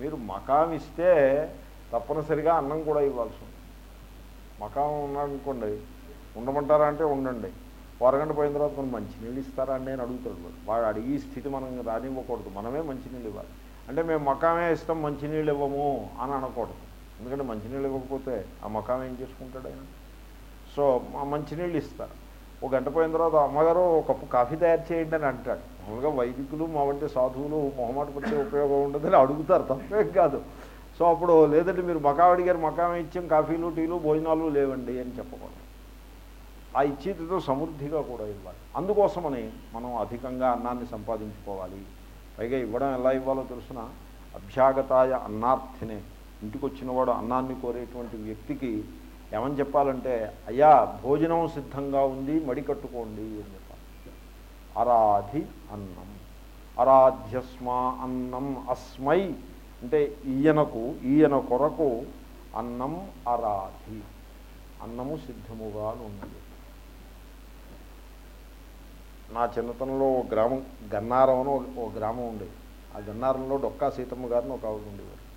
మీరు మకాం ఇస్తే తప్పనిసరిగా అన్నం కూడా ఇవ్వాల్సి ఉంది మకాం ఉన్నాడనుకోండి ఉండమంటారా అంటే ఉండండి. వారగంట అరగంట పోయిన తర్వాత మనం మంచినీళ్ళు ఇస్తారా అండి అని అడుగుతాడు వాడు. వాడు అడిగి స్థితి మనం రానివ్వకూడదు మనమే మంచినీళ్ళు ఇవ్వాలి. అంటే మేము మకామే ఇస్తాం మంచినీళ్ళు ఇవ్వము అని అనకూడదు. ఎందుకంటే మంచినీళ్ళు ఇవ్వకపోతే ఆ మకాం ఏం చేసుకుంటాడు ఆయన? సో మా మంచినీళ్ళు ఇస్తారు. ఒక గంట పోయిన తర్వాత అమ్మగారు ఒక కప్పు కాఫీ తయారు చేయండి అని అంటాడు. మామూలుగా వైదికులు మా వంటి సాధువులు మొహమాట పడితే ఉపయోగం ఉండదని అడుగుతారు తప్పేం కాదు. సో అప్పుడు లేదంటే మీరు మకాం అడిగారు మకాం ఇచ్చాం కాఫీలు టీలు భోజనాలు లేవండి అని చెప్పకూడదు. ఆ ఇచ్చేటితో సమృద్ధిగా కూడా ఇవ్వాలి. అందుకోసమని మనం అధికంగా అన్నాన్ని సంపాదించుకోవాలి. పైగా ఇవ్వడం ఎలా ఇవ్వాలో తెలుసిన? అభ్యాగతాయ అన్నార్థినే. ఇంటికి వచ్చినవాడు అన్నాన్ని కోరేటువంటి వ్యక్తికి ఏమని చెప్పాలంటే అయ్యా భోజనం సిద్ధంగా ఉంది మడి కట్టుకోండి అని అరాధి అన్నం. అరాధ్యస్మా అన్నం అస్మై. అంటే ఈయనకు ఈయన కొరకు అన్నం అరాధి అన్నము సిద్ధముగా ఉన్నది. నా చిన్నతనంలో ఒక గ్రామం గన్నారం అని ఒక- ఒక గ్రామం ఉండేది. ఆ గన్నారంలో డొక్కా సీతమ్మ గారిని ఒక ఆవిడ ఉండేవారు.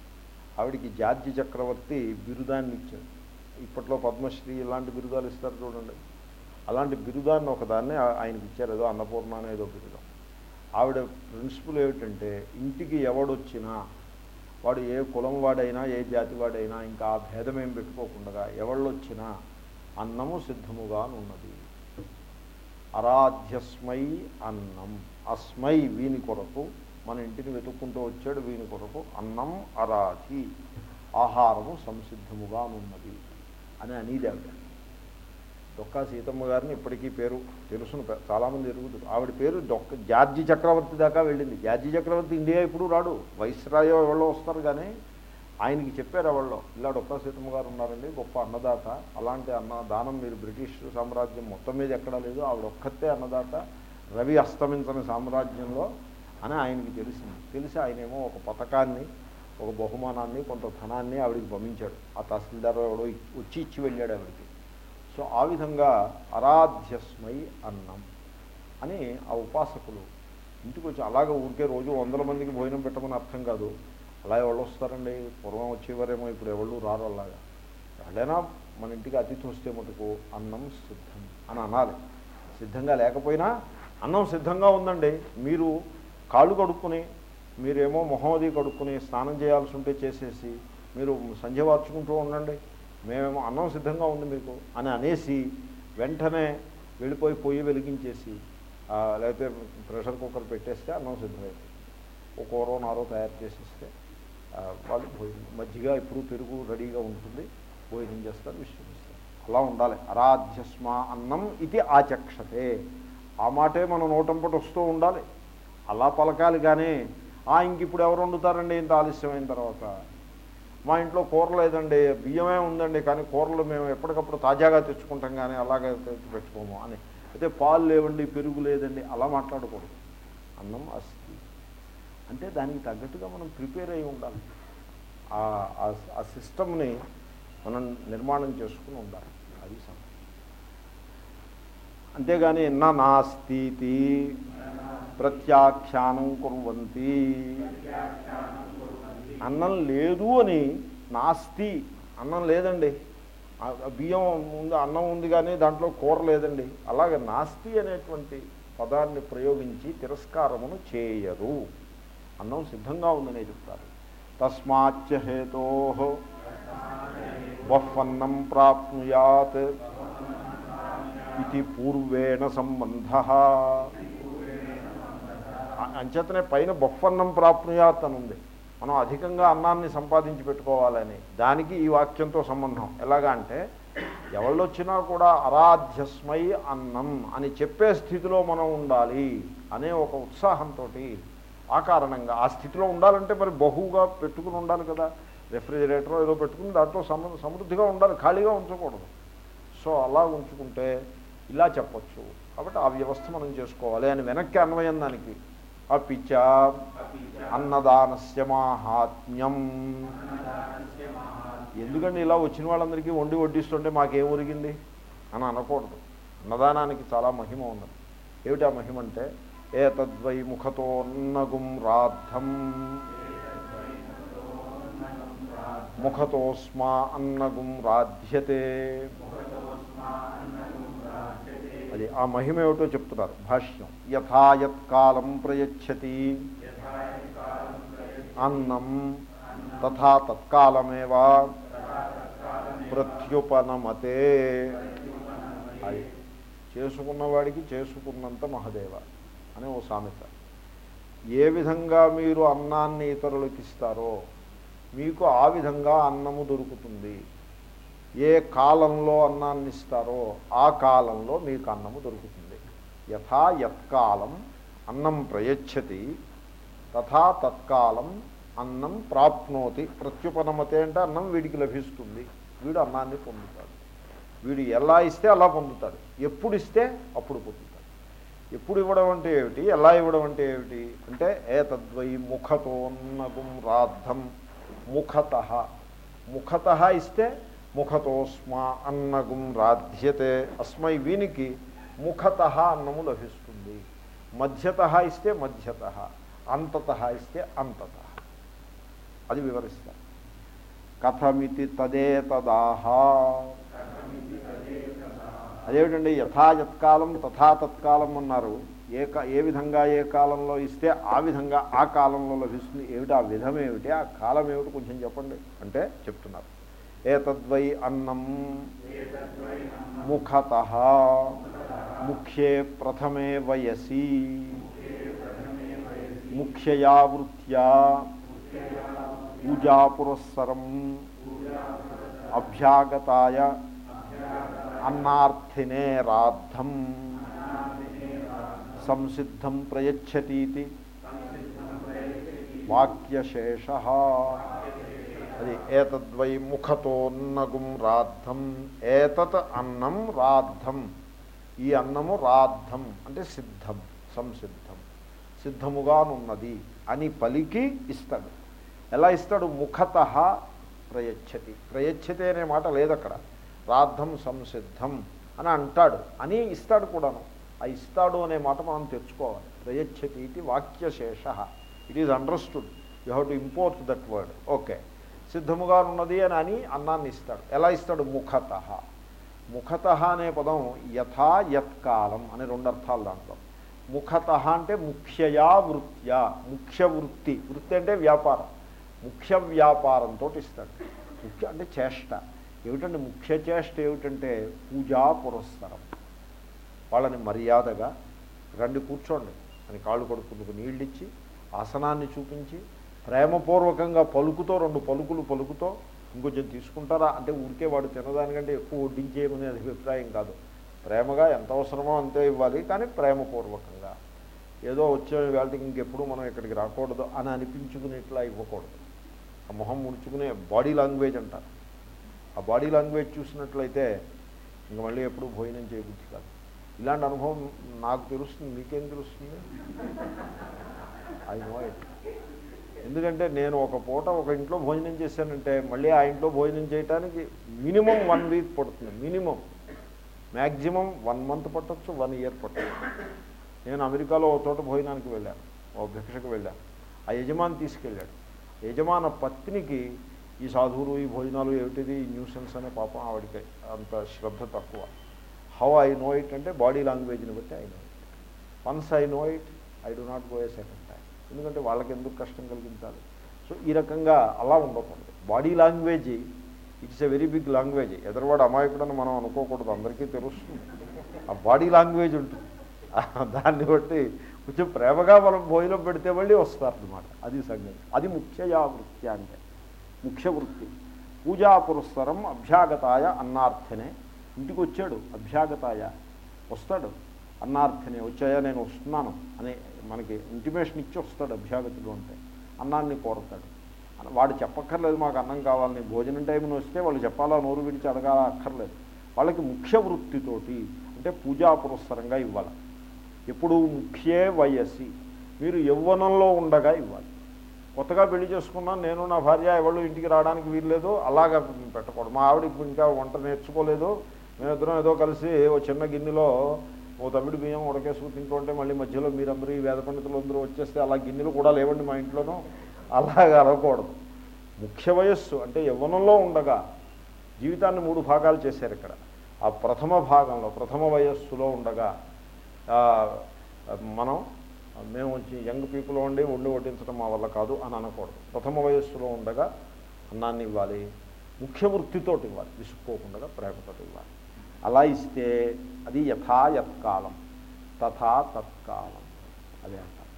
ఆవిడికి జార్జి చక్రవర్తి బిరుదాన్ని ఇచ్చాడు ఇప్పట్లో పద్మశ్రీ ఇలాంటి బిరుదాలు ఇస్తారు చూడండి. అలాంటి బిరుదాన్ని ఒకదాన్ని ఆయనకి ఇచ్చారు. ఏదో అన్నపూర్ణ అనే ఏదో బిరుదం. ఆవిడ ప్రిన్సిపల్ ఏమిటంటే ఇంటికి ఎవడొచ్చినా వాడు ఏ కులం వాడైనా ఏ జాతి వాడైనా ఇంకా ఆ భేదం ఏం పెట్టుకోకుండా ఎవళ్ళొచ్చినా అన్నము సిద్ధముగా ఉన్నది అరాధ్యస్మై అన్నం. అస్మై వీని కొరకు మన ఇంటిని వెతుక్కుంటూ వచ్చాడు వీని కొరకు అన్నం అరాధి. ఆహారము సంసిద్ధముగా ఉన్నది అని అనేది ఆవిడ డొక్కా సీతమ్మ గారిని ఇప్పటికీ పేరు తెలుసును. చాలామంది ఎరుగుతారు. ఆవిడ పేరు డొక్క జార్జి చక్రవర్తి దాకా వెళ్ళింది. జార్జి చక్రవర్తి ఇండియా ఇప్పుడు రాడు. వైస్రాయో ఎవరో వస్తారు కానీ ఆయనకి చెప్పారు ఎవరో ఇలా డొక్కా సీతమ్మ గారు ఉన్నారండి గొప్ప అన్నదాత. అలాంటి అన్నదానం మీరు బ్రిటిష్ సామ్రాజ్యం మొత్తం మీద ఎక్కడా లేదు. ఆవిడ ఒక్కతే అన్నదాత. రవి అస్తమించని సామ్రాజ్యంలో అని ఆయనకి తెలిసింది. తెలిసి ఆయనేమో ఒక పథకాన్ని ఒక బహుమానాన్ని కొంత ధనాన్ని ఆవిడికి పంపించాడు. ఆ తహసీల్దార్ ఎవడో వచ్చి ఇచ్చి వెళ్ళాడు ఆవిడికి. సో ఆ విధంగా అరాధ్యస్మై అన్నం అని ఆ ఉపాసకులు ఇంటికి వచ్చి అలాగే ఊరికే రోజు వందల మందికి భోజనం పెట్టమని అర్థం కాదు. అలా ఎవరు వస్తారండి? పూర్వం వచ్చేవారేమో ఇప్పుడు ఎవరు రారు అలాగా. ఎవడైనా మన ఇంటికి అతిథి వస్తే మటుకు అన్నం సిద్ధం అని అనాలి. సిద్ధంగా లేకపోయినా అన్నం సిద్ధంగా ఉందండి. మీరు కాళ్ళు కడుక్కుని మీరేమో మొహమ్మది కడుక్కుని స్నానం చేయాల్సి ఉంటే చేసేసి మీరు సంధ్య వార్చుకుంటూ ఉండండి. మేమేమో అన్నం సిద్ధంగా ఉంది మీకు అని అనేసి వెంటనే వెళ్ళిపోయి పొయ్యి వెలిగించేసి లేకపోతే ప్రెషర్ కుక్కర్ పెట్టేస్తే అన్నం సిద్ధమైంది. ఒక కూర నారో తయారు చేసేస్తే వాళ్ళు భోజనం మజ్జిగ ఇప్పుడు పెరుగు రెడీగా ఉంటుంది భోజనం చేస్తారు విశ్వమిస్తారు అలా ఉండాలి. అరాధ్యస్మ అన్నం ఇది ఆచక్షతే. ఆ మాటే మనం నోటంపటి వస్తూ ఉండాలి. అలా పలకాలి కానీ ఆ ఇంక ఇప్పుడు ఎవరు వండుతారండి? ఇంత ఆలస్యమైన తర్వాత. మా ఇంట్లో కూర లేదండి బియ్యమే ఉందండి కానీ కూరలు మేము ఎప్పటికప్పుడు తాజాగా తెచ్చుకుంటాం కానీ అలాగే తెచ్చి పెట్టుకోము అని. అయితే పాలు లేవండి పెరుగు లేదండి అలా మాట్లాడకూడదు. అన్నం అస్థి అంటే దానికి తగ్గట్టుగా మనం ప్రిపేర్ అయి ఉండాలి. ఆ- సిస్టమ్ని మనం నిర్మాణం చేసుకుని ఉండాలి. అది సమయం అంతేగాని నా నాస్తి ప్రత్యాఖ్యానం కుర్వంతి. అన్నం లేదు అని నాస్తి. అన్నం లేదండి. బియ్యం ఉంది అన్నం ఉంది కానీ దాంట్లో కూర లేదండి. అలాగే నాస్తి అనేటువంటి పదాన్ని ప్రయోగించి తిరస్కారమును చేయరు అన్నం సిద్ధంగా ఉందనే చెప్తారు. తస్మాచ్చ హేతో బహ్వన్నం ప్రాప్నుయాత్ ఇది పూర్వేణ సంబంధ. అంచేతనే పైన బొఫన్నం ప్రాప్నుయాత్ అని ఉంది మనం అధికంగా అన్నాన్ని సంపాదించి పెట్టుకోవాలని దానికి ఈ వాక్యంతో సంబంధం. ఎలాగా అంటే ఎవళ్ళు వచ్చినా కూడా అరాధ్యస్మై అన్నం అని చెప్పే స్థితిలో మనం ఉండాలి అనే ఒక ఉత్సాహంతో ఆ కారణంగా ఆ స్థితిలో ఉండాలంటే మరి బహుగా పెట్టుకుని ఉండాలి కదా. రెఫ్రిజిరేటర్ ఏదో పెట్టుకుని దాంట్లో సమ సమృద్ధిగా ఉండాలి ఖాళీగా ఉంచకూడదు. సో అలా ఉంచుకుంటే ఇలా చెప్పచ్చు. కాబట్టి ఆ వ్యవస్థ మనం చేసుకోవాలి అని వెనక్కి అన్వయం దానికి. అపిచ అన్నదానస్య మాహాత్మ్యం ఎందుకంటే ఇలా వచ్చిన వాళ్ళందరికీ వండి వడ్డిస్తుంటే మాకేం ఒరిగింది అని అనకూడదు. అన్నదానానికి చాలా మహిమ ఉన్నది. ఏమిటి ఆ మహిమ అంటే ఏ తద్వై ముఖతోన్నగుం రాద్ధం. ముఖతోస్మా అన్నగుం రాధ్యతే. అది ఆ మహిమ ఏమిటో చెప్తున్నారు. భాష్యం. యథాయత్కాలం ప్రయచ్చతి. అన్నం తథా తత్కాలమేవా ప్రత్యుపనమతే. అది చేసుకున్నవాడికి చేసుకున్నంత మహదేవ అని ఓ సామెత. ఏ విధంగా మీరు అన్నాన్ని ఇతరులకు ఇస్తారో మీకు ఆ విధంగా అన్నము దొరుకుతుంది. ఏ కాలంలో అన్నాన్ని ఇస్తారో ఆ కాలంలో మీకు అన్నము దొరుకుతుంది. యథా యత్కాలం అన్నం ప్రయచ్చతి తథా తత్కాలం అన్నం ప్రాప్నోతి. ప్రత్యుపనమతే అంటే అన్నం వీడికి లభిస్తుంది. వీడు అన్నాన్ని పొందుతాడు. వీడు ఎలా ఇస్తే అలా పొందుతాడు. ఎప్పుడు ఇస్తే అప్పుడు పొందుతాడు. ఎప్పుడు ఇవ్వడం అంటే ఏమిటి? ఎలా ఇవ్వడం అంటే ఏమిటి? అంటే ఏతద్వై ముఖతోన్నగుం రాద్ధం ముఖత. ముఖత ఇస్తే ముఖతోస్మా అన్నగుం రాధ్యతే. అస్మై వీనికి ముఖత అన్నము లభిస్తుంది. మధ్యత ఇస్తే మధ్యత అంతత ఇస్తే అంతత. అది వివరిస్తారు. కథమితి తదే తదాహ. అదేమిటండి? యథాయత్కాలం తథా తత్కాలం అన్నారు. ఏ కా ఏ విధంగా ఏ కాలంలో ఇస్తే ఆ విధంగా ఆ కాలంలో లభిస్తుంది. ఏమిటి? ఆ విధం ఏమిటి ఆ కాలం ఏమిటి కొంచెం చెప్పండి. అంటే చెప్తున్నారు. ఏతద్వై అన్నం ముఖత ముఖ్యే ప్రథమే వయసి ముఖ్యయా వృత్యా పూజాపురస్సరం అభ్యాగతాయ అన్నార్థినే రాద్ధం సంసిద్ధం ప్రయచ్చతీతి వాక్యశేష అది ఏతద్వై ముఖతోన్నగుం రాద్ధం. ఏతత్ అన్నం రాద్ధం. ఈ అన్నము రాద్ధం అంటే సిద్ధం సంసిద్ధం. సిద్ధముగానున్నది అని పలికి ఇస్తాడు. ఎలా ఇస్తాడు? ముఖత ప్రయచ్చతి ప్రయచ్చతి అనే మాట లేదు అక్కడ రాద్ధం సంసిద్ధం అని అంటాడు. అని ఇస్తాడు కూడాను. ఆ ఇస్తాడు అనే మాట మనం తెచ్చుకోవాలి. ప్రయచ్చతి ఇది వాక్యశేష. It is understood you have to import that word okay సిద్ధముగా ఉన్నది అని అని అన్నాన్ని ఇస్తాడు. ఎలా ఇస్తాడు? ముఖత. ముఖత అనే పదం యథా యత్కాలం అనే రెండు అర్థాలు దాంట్లో. ముఖత అంటే ముఖ్యయా వృత్యా ముఖ్య వృత్తి. వృత్తి అంటే వ్యాపారం. ముఖ్య వ్యాపారంతో ఇస్తాడు. ముఖ్య అంటే చేష్ట. ఏమిటంటే ముఖ్య చేష్ట ఏమిటంటే పూజా పురస్సరం. వాళ్ళని మర్యాదగా రండి కూర్చోండి అని కాళ్ళు కొడుకుందుకు నీళ్ళు ఇచ్చి ఆసనాన్ని చూపించి ప్రేమపూర్వకంగా పలుకుతో రెండు పలుకులు పలుకుతో ఇంకొంచెం తీసుకుంటారా? అంటే ఊరికే వాడు తినదానికంటే ఎక్కువ వడ్డించేయమనే అభిప్రాయం కాదు. ప్రేమగా ఎంత అవసరమో అంతే ఇవ్వాలి కానీ ప్రేమపూర్వకంగా. ఏదో వచ్చే వేళకి ఇంకెప్పుడు మనం ఇక్కడికి రాకూడదు అని అనిపించుకునేట్లా ఇవ్వకూడదు. ఆ మొహం ముడుచుకునే బాడీ లాంగ్వేజ్ అంటారు. ఆ బాడీ లాంగ్వేజ్ చూసినట్లయితే ఇంక మళ్ళీ ఎప్పుడు భోజనం చేయబుద్ధి కాదు. ఇలాంటి అనుభవం నాకు తెలుస్తుంది మీకేం తెలుస్తుంది? ఐ నో ఇట్ ఎందుకంటే నేను ఒక పూట ఒక ఇంట్లో భోజనం చేశానంటే మళ్ళీ ఆ ఇంట్లో భోజనం చేయడానికి మినిమం వన్ వీక్ పడుతుంది మినిమం. మ్యాక్సిమం వన్ మంత్ పట్టచ్చు వన్ ఇయర్ పట్టచ్చు. నేను అమెరికాలో ఒక చోట భోజనానికి వెళ్ళాను ఓ భిక్షకు వెళ్ళాను ఆ యజమాని తీసుకెళ్ళాడు. యజమాన పత్నికి ఈ సాధువులు ఈ భోజనాలు ఏమిటిది? ఈ న్యూసెన్స్ అనే పాపం ఆవిడకి అంత శ్రద్ధ తక్కువ. హౌ ఐ నో ఇట్ అంటే బాడీ లాంగ్వేజ్ని బట్టి I know it. Once I know it I do not go a second. ఎందుకంటే వాళ్ళకి ఎందుకు కష్టం కలిగించాలి? సో ఈ రకంగా అలా ఉండకూడదు. Body language it's a very big language ఎదరవాడు అమాయకుడని మనం అనుకోకూడదు. అందరికీ తెలుస్తుంది. ఆ బాడీ లాంగ్వేజ్ ఉంటుంది. దాన్ని బట్టి కొంచెం ప్రేమగా మనం భోజనం పెడితే మళ్ళీ వస్తారనమాట అది సంగతి. అది ముఖ్యయా వృత్తి అంటే ముఖ్య వృత్తి. పూజా పురస్సరం అభ్యాగతాయ అన్నార్థనే. ఇంటికి వచ్చాడు అభ్యాగతాయ. వస్తాడు. అన్నార్థనే వచ్చాయా నేను వస్తున్నాను అని మనకి ఇంటిమేషన్ ఇచ్చి వస్తాడు అభ్యాగతులు అంటే. అన్నాన్ని కోరతాడు. వాడు చెప్పక్కర్లేదు మాకు అన్నం కావాలని. భోజనం టైంని వస్తే వాళ్ళు చెప్పాలా? నోరు విడిచి అడగాలా? అక్కర్లేదు. వాళ్ళకి ముఖ్య వృత్తితోటి అంటే పూజా పురస్సరంగా ఇవ్వాలి. ఎప్పుడు ముఖ్యే వయస్సి మీరు యవ్వనంలో ఉండగా ఇవ్వాలి. కొత్తగా పెళ్ళి చేసుకున్నాను నేను నా భార్య ఎవరు ఇంటికి రావడానికి వీల్లేదు అలాగా పెట్టకూడదు. మా ఆవిడ ఇప్పుడు ఇంకా వంట నేర్చుకోలేదు. మేమిద్దరం ఏదో కలిసి ఓ చిన్న గిన్నెలో ఓ తమిడి బియ్యం ఉడకేసుకు తింటుంటే మళ్ళీ మధ్యలో మీరందరూ ఈ వేద పండితులు అందరూ వచ్చేస్తే అలా గిన్నెలు కూడా లేవండి మా ఇంట్లోనూ. అలాగా అలవకూడదు ముఖ్య వయస్సు అంటే యవ్వనంలో ఉండగా జీవితాన్ని మూడు భాగాలు చేశారు ఇక్కడ. ఆ ప్రథమ భాగంలో ప్రథమ వయస్సులో ఉండగా మనం మేము వచ్చి యంగ్ పీపుల్ ఉండి వండి వడ్డించడం మా వల్ల కాదు అని అనకూడదు. ప్రథమ వయస్సులో ఉండగా అన్నాన్ని ఇవ్వాలి. ముఖ్య వృత్తితోటి ఇవ్వాలి. విసుక్కోకుండా ప్రేమతో ఇవ్వాలి. అలా ఇస్తే అది యథాయత్కాలం తథా తత్కాలం అదే అంటారు.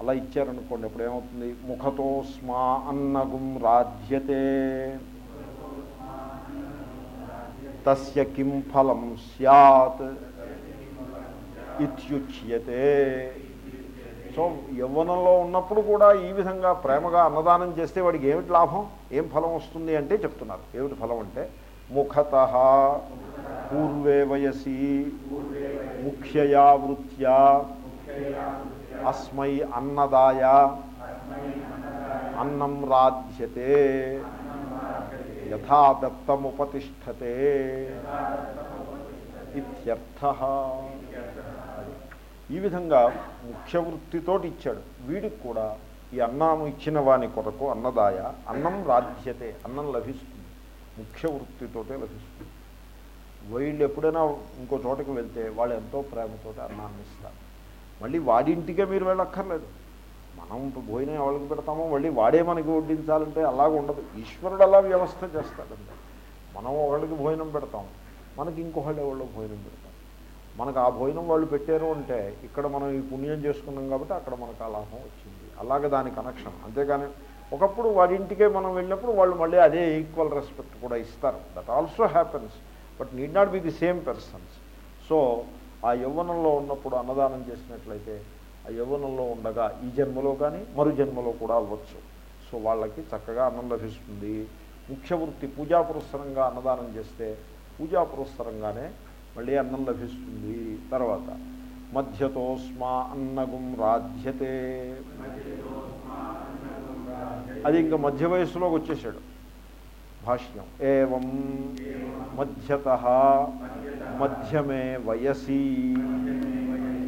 అలా ఇచ్చారనుకోండి ఇప్పుడు ఏమవుతుంది ముఖతో స్మా అన్నగుం రాధ్యతే. తస్య కిం ఫలం స్యాత్ ఇత్యుచ్యతే. సో యవ్వనంలో ఉన్నప్పుడు కూడా ఈ విధంగా ప్రేమగా అన్నదానం చేస్తే వాడికి ఏమిటి లాభం? ఏం ఫలం వస్తుంది అంటే చెప్తున్నారు. ఏమిటి ఫలం అంటే ముఖత పూర్వే వయసి ముఖ్యయా వృత్యా అస్మై అన్నదాయ అన్నం రాధ్యతే యథా దత్తముపతిష్టతే ఇత్యర్థ. ఈ విధంగా ముఖ్య వృత్తితోటి ఇచ్చాడు. వీడికి కూడా ఈ అన్నం ఇచ్చిన వాని కొరకు అన్నదాయ అన్నం రాధ్యతే అన్నం లభిస్తుంది ముఖ్య వృత్తితోటే లభిస్తుంది. వీళ్ళు ఎప్పుడైనా ఇంకో చోటకి వెళ్తే వాళ్ళు ఎంతో ప్రేమతో అన్నాన్ని ఇస్తారు. మళ్ళీ వాడింటికే మీరు వెళ్ళక్కర్లేదు. మనం భోజనం ఎవరికి పెడతామో మళ్ళీ వాడే మనకి వడ్డించాలంటే అలాగ ఉండదు. ఈశ్వరుడు అలా వ్యవస్థ చేస్తాడంటే మనం ఒకళ్ళకి భోజనం పెడతాం. మనకి ఇంకొకళ్ళు ఎవరో భోజనం పెడతాం మనకు ఆ భోజనం వాళ్ళు పెట్టారు అంటే ఇక్కడ మనం ఈ పుణ్యం చేసుకున్నాం కాబట్టి అక్కడ మనకు ఆ లాభం వచ్చింది. అలాగే దాని కనెక్షన్ అంతేగాని ఒకప్పుడు వాడింటికే మనం వెళ్ళినప్పుడు వాళ్ళు మళ్ళీ అదే ఈక్వల్ రెస్పెక్ట్ కూడా ఇస్తారు. That also happens but need not be the same persons so ఆ యవ్వనంలో ఉన్నప్పుడు అన్నదానం చేసినట్లయితే ఆ యవ్వనంలో ఉండగా ఈ జన్మలో కానీ మరు జన్మలో కూడా అవ్వచ్చు. సో వాళ్ళకి చక్కగా అన్నం లభిస్తుంది. ముఖ్య వృత్తి పూజా పురస్సరంగా అన్నదానం చేస్తే పూజా పురస్సరంగానే మళ్ళీ అన్నం లభిస్తుంది. తర్వాత మధ్యతో స్మా అన్నగుం రాధ్యతే. అది ఇంకా మధ్య వయస్సులోకి వచ్చేసాడు. భాష్యం. ఏవం మధ్యత మధ్యమే వయసి.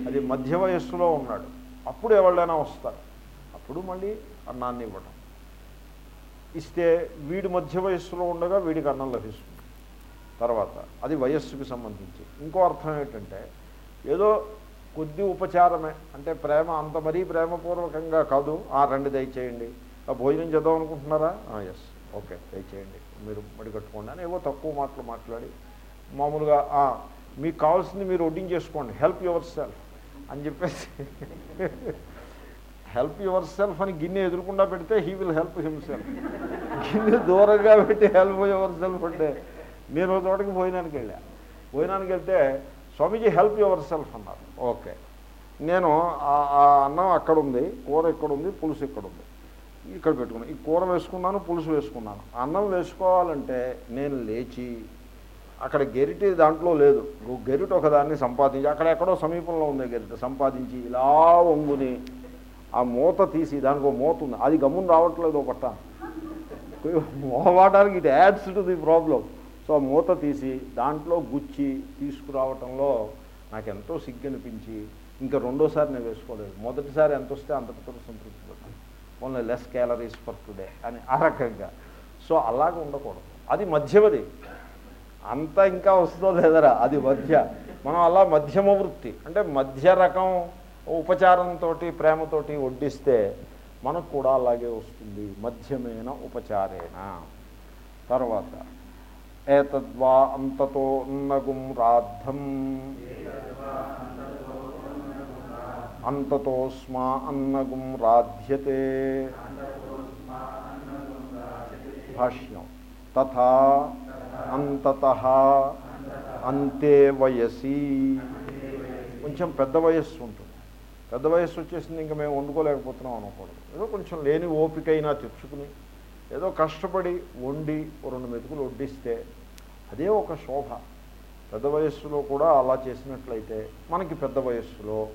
అది మధ్య వయస్సులో ఉన్నాడు. అప్పుడు ఎవరైనా వస్తారు. అప్పుడు మళ్ళీ అన్నాన్ని ఇవ్వడం ఇస్తే వీడి మధ్య వయస్సులో ఉండగా వీడికి అన్నం లభిస్తుంది. తర్వాత అది వయస్సుకు సంబంధించి. ఇంకో అర్థం ఏంటంటే ఏదో కొద్ది ఉపచారమే. అంటే ప్రేమ అంత మరీ ప్రేమపూర్వకంగా కాదు. ఆ రెండు దయచేయండి. భోజనం చేద్దాం అనుకుంటున్నారా? ఎస్ ఓకే చేయండి మీరు మడికట్టుకోండి అని ఏవో తక్కువ మాటలు మాట్లాడి మామూలుగా మీకు కావాల్సింది మీరు వడ్డించేసుకోండి హెల్ప్ యువర్ సెల్ఫ్ అని చెప్పేసి. హెల్ప్ యువర్ సెల్ఫ్ అని గిన్నె ఎదురుకుండా పెడితే హీ విల్ హెల్ప్ హిమ్సెల్ఫ్ గిన్నె దూరంగా పెట్టి హెల్ప్ యువర్ సెల్ఫ్ అంటే నేను ఒక భోజనానికి వెళ్ళా. భోజనానికి వెళ్తే స్వామీజీ హెల్ప్ యువర్ సెల్ఫ్ అన్నారు. ఓకే నేను ఆ- అన్నం అక్కడ ఉంది కూర ఇక్కడుంది పులుసు ఇక్కడ ఉంది ఇక్కడ పెట్టుకున్నాను. ఈ కూర వేసుకున్నాను పులుసు వేసుకున్నాను. అన్నం వేసుకోవాలంటే నేను లేచి అక్కడ గెరిటి దాంట్లో లేదు. ఓ గెరిట ఒకదాన్ని సంపాదించి అక్కడ ఎక్కడో సమీపంలో ఉంది గెరిట సంపాదించి ఇలా వంగుని ఆ మూత తీసి దానికి ఒక మూత ఉంది. అది గమ్మున రావట్లేదు ఒక పట్ట. మొహమాటానికి it adds to the problem. So ఆ మూత తీసి దాంట్లో గుచ్చి తీసుకురావటంలో నాకు ఎంతో సిగ్గనిపించి ఇంకా రెండోసారి నేను వేసుకోలేదు. మొదటిసారి ఎంత వస్తే అంతటితో సంతృప్తి only less calories for today అని ఆ రకంగా. సో అలాగ ఉండకూడదు. అది మధ్యమది. అంతా ఇంకా వస్తుందో లేదరా? అది మధ్య. మనం అలా మధ్యమ వృత్తి. అంటే మధ్య రకం ఉపచారంతో ప్రేమతోటి వడ్డిస్తే మనకు కూడా అలాగే వస్తుంది. మధ్యమైన ఉపచారేణ. తర్వాత ఏతద్వా అంతతో ఉన్నగుం రాద్ధం. అంతతో స్మా అన్నగుం రాధ్యతే. భాష్యం. తథా అంతత అంతే వయసి. కొంచెం పెద్ద వయస్సు ఉంటుంది. పెద్ద వయస్సు వచ్చేసింది ఇంకా మేము వండుకోలేకపోతున్నాం అనకూడదు. ఏదో కొంచెం లేని ఓపికైనా తెచ్చుకుని ఏదో కష్టపడి వండి రెండు మెతుకులు వడ్డిస్తే అదే ఒక శోభ. పెద్ద వయస్సులో కూడా అలా చేసినట్లయితే మనకి పెద్ద వయస్సులో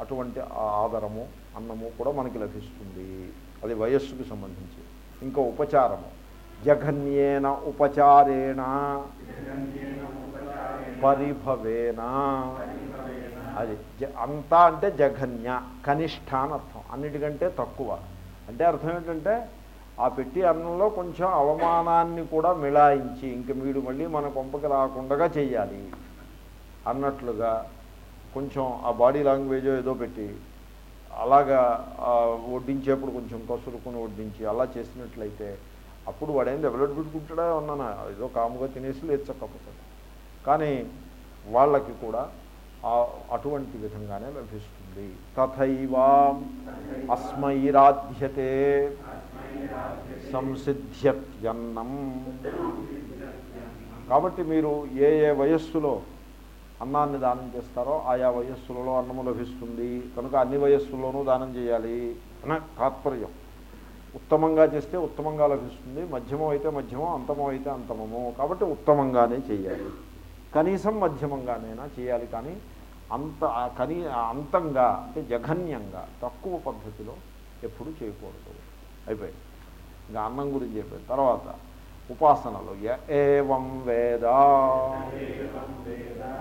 అటువంటి ఆదరము అన్నము కూడా మనకి లభిస్తుంది. అది వయస్సుకు సంబంధించి. ఇంకా ఉపచారము. జఘన్యేన ఉపచారేణ. పరిభవేన అది జ- అంతా అంటే జఘన్య కనిష్ట అని అర్థం. అన్నిటికంటే తక్కువ. అంటే అర్థం ఏంటంటే ఆ పెట్టి అన్నంలో కొంచెం అవమానాన్ని కూడా మిళాయించి ఇంక వీడు మళ్ళీ మన కొంపకి రాకుండా చెయ్యాలి. అన్నట్లుగా కొంచెం ఆ బాడీ లాంగ్వేజ్ ఏదో పెట్టి అలాగా వడ్డించేప్పుడు కొంచెం కసురుకుని వడ్డించి అలా చేసినట్లయితే అప్పుడు వాడేం డెవలప్ పెట్టుకుంటాడా ఉన్నాను ఏదో కాముగా తినేసి లేచక్కపోతాడు కానీ వాళ్ళకి కూడా అటువంటి విధంగానే లభిస్తుంది. తథైవా అస్మైరాధ్యతే సంసిద్ధ్యత్యన్నం. కాబట్టి మీరు ఏ ఏ వయస్సులో అన్నాన్ని దానం చేస్తారో ఆయా వయస్సులలో అన్నము లభిస్తుంది. కనుక అన్ని వయస్సుల్లోనూ దానం చేయాలి. అనే తాత్పర్యం. ఉత్తమంగా చేస్తే ఉత్తమంగా లభిస్తుంది. మధ్యమం అయితే మధ్యమం అంతమం అయితే అంతమము. కాబట్టి ఉత్తమంగానే చేయాలి. కనీసం మధ్యమంగానైనా చేయాలి. కానీ అంత కనీ అంతంగా అంటే జఘన్యంగా తక్కువ పద్ధతిలో ఎప్పుడు చేయకూడదు. అయిపోయింది. ఇంకా అన్నం గురించి చెప్పారు తర్వాత ఉపాసనలు. య ఏం వేద?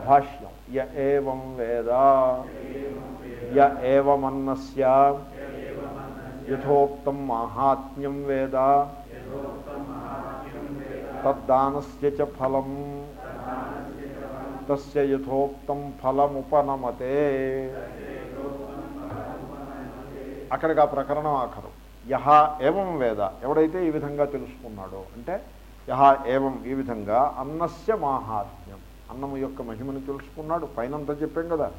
భాష్యం. య ఏం వేద? య ఏవమన్నస్య? యథోక్తం మాహాత్మ్యం వేద? తద్దానస్య చ ఫలం. తస్య యథోక్తం ఫలముపనమతే. అక్కడికి ఆ ప్రకరణం ఆఖరు. యహ ఏవం వేద? ఎవడైతే ఈ విధంగా తెలుసుకున్నాడో. అంటే యహ ఏవం ఈ విధంగా అన్నస్య మాహాత్మ్యం. అన్నము యొక్క మహిమను తెలుసుకున్నాడు. పైనంతా చెప్పాం కదా.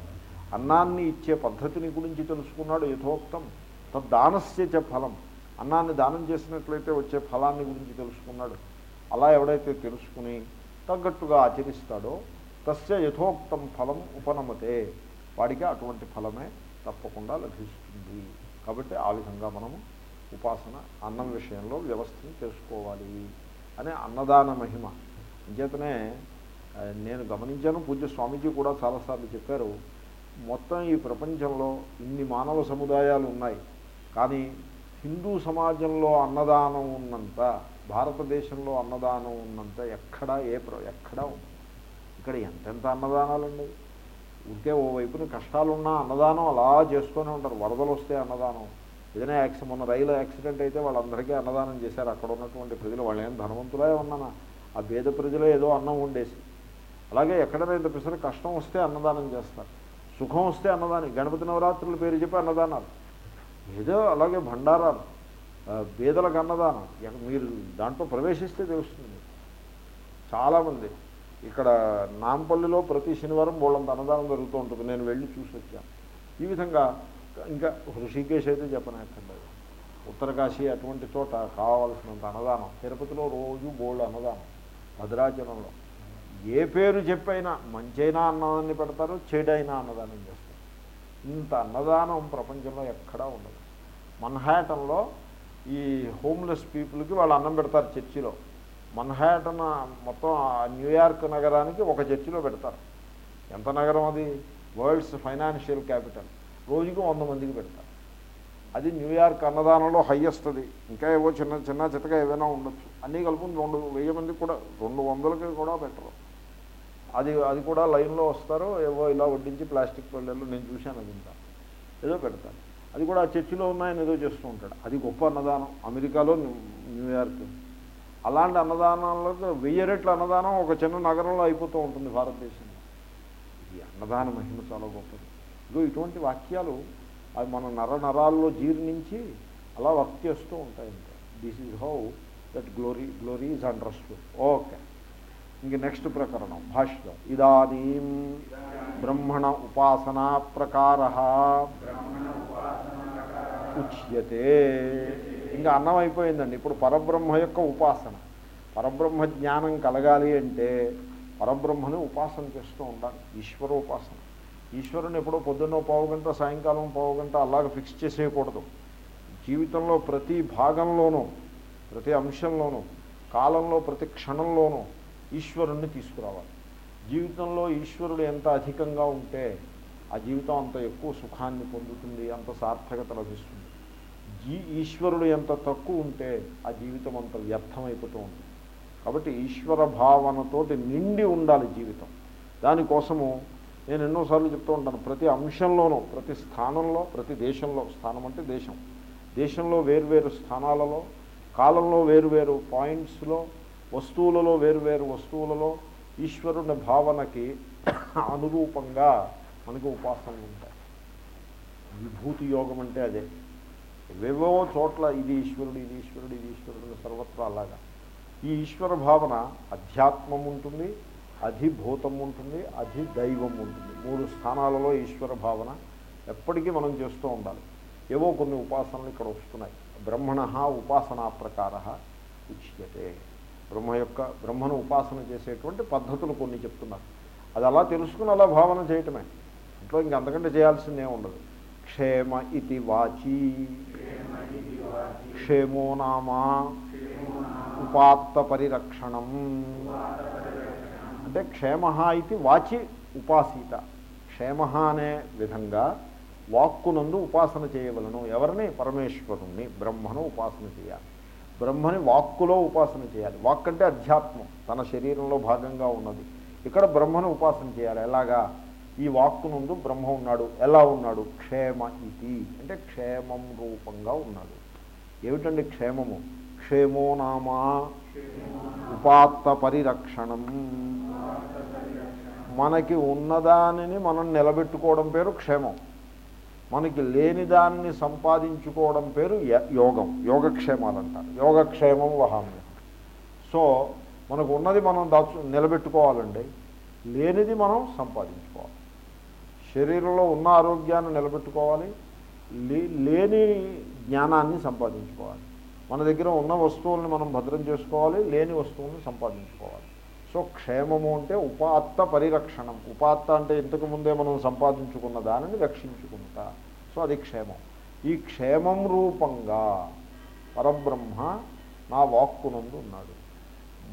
అన్నాన్ని ఇచ్చే పద్ధతిని గురించి తెలుసుకున్నాడు యథోక్తం. తద్దానస్య ఫలం. అన్నాన్ని దానం చేసినట్లయితే వచ్చే ఫలాన్ని గురించి తెలుసుకున్నాడు. అలా ఎవడైతే తెలుసుకుని తగ్గట్టుగా ఆచరిస్తాడో తస్య యథోక్తం ఫలం ఉపనమతే. వాడికి అటువంటి ఫలమే తప్పకుండా లభిస్తుంది. కాబట్టి ఆ విధంగా మనము ఉపాసన అన్నం విషయంలో వ్యవస్థను చేసుకోవాలి అనే అన్నదాన మహిమ. అంచేతనే నేను గమనించాను పూజ్య స్వామీజీ కూడా చాలాసార్లు చెప్పారు మొత్తం ఈ ప్రపంచంలో ఇన్ని మానవ సముదాయాలు ఉన్నాయి కానీ హిందూ సమాజంలో అన్నదానం ఉన్నంత భారతదేశంలో అన్నదానం ఉన్నంత ఎక్కడా ఏ ప్ర ఎక్కడా ఉంది ఇక్కడ ఎంతెంత అన్నదానాలండి? ఉంటే ఓ వైపున కష్టాలున్నా అన్నదానం అలా చేస్తూనే ఉంటారు వరదలు వస్తే అన్నదానం ఏదైనా యాక్సిడెంట్ మొన్న రైలు యాక్సిడెంట్ అయితే వాళ్ళందరికీ అన్నదానం చేశారు. అక్కడ ఉన్నటువంటి ప్రజలు వాళ్ళు ఏం ధనవంతులే ఉన్నానా? ఆ పేద ప్రజలే ఏదో అన్నం ఉండేసి అలాగే ఎక్కడైనా ఇంత పిసర కష్టం వస్తే అన్నదానం చేస్తారు. సుఖం వస్తే అన్నదానం గణపతి నవరాత్రుల పేరు చెప్పి అన్నదానాలు. ఏదో అలాగే భండారాలు పేదలకు అన్నదానం. మీరు దాంట్లో ప్రవేశిస్తే తెలుస్తుంది. చాలామంది ఇక్కడ నాంపల్లిలో ప్రతి శనివారం బోళ్ళంత అన్నదానం జరుగుతూ ఉంటుంది. నేను వెళ్ళి చూసి వచ్చాను ఈ విధంగా ఇంకా హృషికేశ్ అయితే చెప్పనక్కర్లేదు. ఉత్తరకాశీ అటువంటి చోట కావాల్సినంత అన్నదానం తిరుపతిలో రోజు బోల్డ్ అన్నదానం భద్రాచలంలో. ఏ పేరు చెప్పైనా మంచైనా అన్నదాన్ని పెడతారు చెడైనా అన్నదానం చేస్తారు. ఇంత అన్నదానం ప్రపంచంలో ఎక్కడా ఉండదు. మన్హాటన్లో ఈ హోమ్లెస్ పీపుల్కి వాళ్ళు అన్నం పెడతారు చర్చిలో. మన్హాటన్ మొత్తం ఆ న్యూయార్క్ నగరానికి ఒక చర్చిలో పెడతారు. ఎంత నగరం అది? World's financial capital. రోజుకి వంద మందికి పెడతారు అది న్యూయార్క్ అన్నదానంలో హయ్యెస్ట్ అది ఇంకా ఏవో చిన్న చిన్న చితగా ఏదైనా ఉండొచ్చు. అన్నీ కలుపుకుని రెండు వెయ్యి మందికి కూడా రెండు వందలకి కూడా పెట్టరు. అది అది కూడా లైన్లో వస్తారు. ఏవో ఇలా వడ్డించి ప్లాస్టిక్ పళ్ళెల్లో నేను చూశాను అది ఇంకా. ఏదో పెడతాను అది కూడా ఆ చర్చిలో ఉన్నాయని ఏదో చేస్తూ ఉంటాడు. అది గొప్ప అన్నదానం. అమెరికాలో న్యూయార్క్ అలాంటి అన్నదానాలకు వెయ్యి రెట్ల అన్నదానం ఒక చిన్న నగరంలో అయిపోతూ ఉంటుంది భారతదేశంలో. ఈ అన్నదాన మహిమ చాలా గొప్పది. ఇదో ఇటువంటి వాక్యాలు అవి మన నర నరాల్లో జీర్ణించి అలా వర్క్ చేస్తూ ఉంటాయి. This is how that glory glory is understood okay ఇంక నెక్స్ట్ ప్రకరణం. భాష్యం. ఇదానీ బ్రహ్మణ ఉపాసనా ప్రకార ఉచ్యతే. ఇంకా అన్నం అయిపోయిందండి. ఇప్పుడు పరబ్రహ్మ యొక్క ఉపాసన. పరబ్రహ్మ జ్ఞానం కలగాలి అంటే పరబ్రహ్మని ఉపాసన చేస్తూ ఉండాలి. ఈశ్వరోపాసన ఈశ్వరుని ఎప్పుడో పొద్దున్న పావు గంట సాయంకాలం పావు గంట అలాగ ఫిక్స్ చేసేయకూడదు. జీవితంలో ప్రతి భాగంలోనూ ప్రతి అంశంలోనూ కాలంలో ప్రతి క్షణంలోనూ ఈశ్వరుణ్ణి తీసుకురావాలి. జీవితంలో ఈశ్వరుడు ఎంత అధికంగా ఉంటే ఆ జీవితం అంత ఎక్కువ సుఖాన్ని పొందుతుంది అంత సార్థకత లభిస్తుంది. జీ ఈశ్వరుడు ఎంత తక్కువ ఉంటే ఆ జీవితం అంత వ్యర్థమైపోతూ ఉంటుంది. కాబట్టి ఈశ్వర భావనతోటి నిండి ఉండాలి జీవితం. దానికోసము నేను ఎన్నోసార్లు చెప్తూ ఉంటాను ప్రతి అంశంలోనూ ప్రతి స్థానంలో ప్రతి దేశంలో స్థానం అంటే దేశం. దేశంలో వేర్వేరు స్థానాలలో కాలంలో వేరువేరు పాయింట్స్లో వస్తువులలో వేరువేరు వస్తువులలో ఈశ్వరుని భావనకి అనురూపంగా మనకు ఉపాసనలు ఉంటాయి. విభూతి యోగం అంటే అదే. ఏవేవో చోట్ల ఇది ఈశ్వరుడు ఇది ఈశ్వరుడు ఇది ఈశ్వరుడు సర్వత్రా అలాగా. ఈ ఈశ్వర భావన అధ్యాత్మం ఉంటుంది అధిభూతం ఉంటుంది అధిదైవం ఉంటుంది. మూడు స్థానాలలో ఈశ్వర భావన ఎప్పటికీ మనం చేస్తూ ఉండాలి. ఏవో కొన్ని ఉపాసనలు ఇక్కడ వస్తున్నాయి. బ్రహ్మణ ఉపాసనా ప్రకార ఉచ్యతే. బ్రహ్మ యొక్క బ్రహ్మను ఉపాసన చేసేటువంటి పద్ధతులు కొన్ని చెప్తున్నారు. అది అలా తెలుసుకుని అలా భావన చేయటమే. ఇంట్లో ఇంక అంతకంటే చేయాల్సిందే ఉండదు. క్షేమ ఇతి వాచి. క్షేమో నామా. ఉపాత్త పరిరక్షణం. అంటే క్షేమ ఇది వాచి ఉపాసీత. క్షేమ అనే విధంగా వాక్కునందు ఉపాసన చేయవలను. ఎవరిని? పరమేశ్వరుణ్ణి బ్రహ్మను ఉపాసన చేయాలి. బ్రహ్మని వాక్కులో ఉపాసన చేయాలి. వాక్ అంటే అధ్యాత్మం తన శరీరంలో భాగంగా ఉన్నది. ఇక్కడ బ్రహ్మను ఉపాసన చేయాలి. ఎలాగా? ఈ వాక్కు నుండి బ్రహ్మ ఉన్నాడు. ఎలా ఉన్నాడు? క్షేమ ఇది. అంటే క్షేమం రూపంగా ఉన్నాడు ఏమిటండి క్షేమము? క్షేమో నామా. ఉపాత్త పరిరక్షణం. మనకి ఉన్నదానిని మనం నిలబెట్టుకోవడం పేరు క్షేమం. మనకి లేని దాన్ని సంపాదించుకోవడం పేరు య- యోగం యోగక్షేమాలు అంటారు యోగక్షేమం వహామ్యం. సో మనకు ఉన్నది మనం దాచు నిలబెట్టుకోవాలండి. లేనిది మనం సంపాదించుకోవాలి. శరీరంలో ఉన్న ఆరోగ్యాన్ని నిలబెట్టుకోవాలి. లే- లేని జ్ఞానాన్ని సంపాదించుకోవాలి. మన దగ్గర ఉన్న వస్తువుల్ని మనం భద్రం చేసుకోవాలి. లేని వస్తువుల్ని సంపాదించుకోవాలి. సో క్షేమము అంటే ఉపాత్త పరిరక్షణం. ఉపాత్త అంటే ఇంతకు ముందే మనం సంపాదించుకున్న దానిని రక్షించుకుంటా. సో అది క్షేమం. ఈ క్షేమం రూపంగా పరబ్రహ్మ నా వాక్కునందు ఉన్నాడు.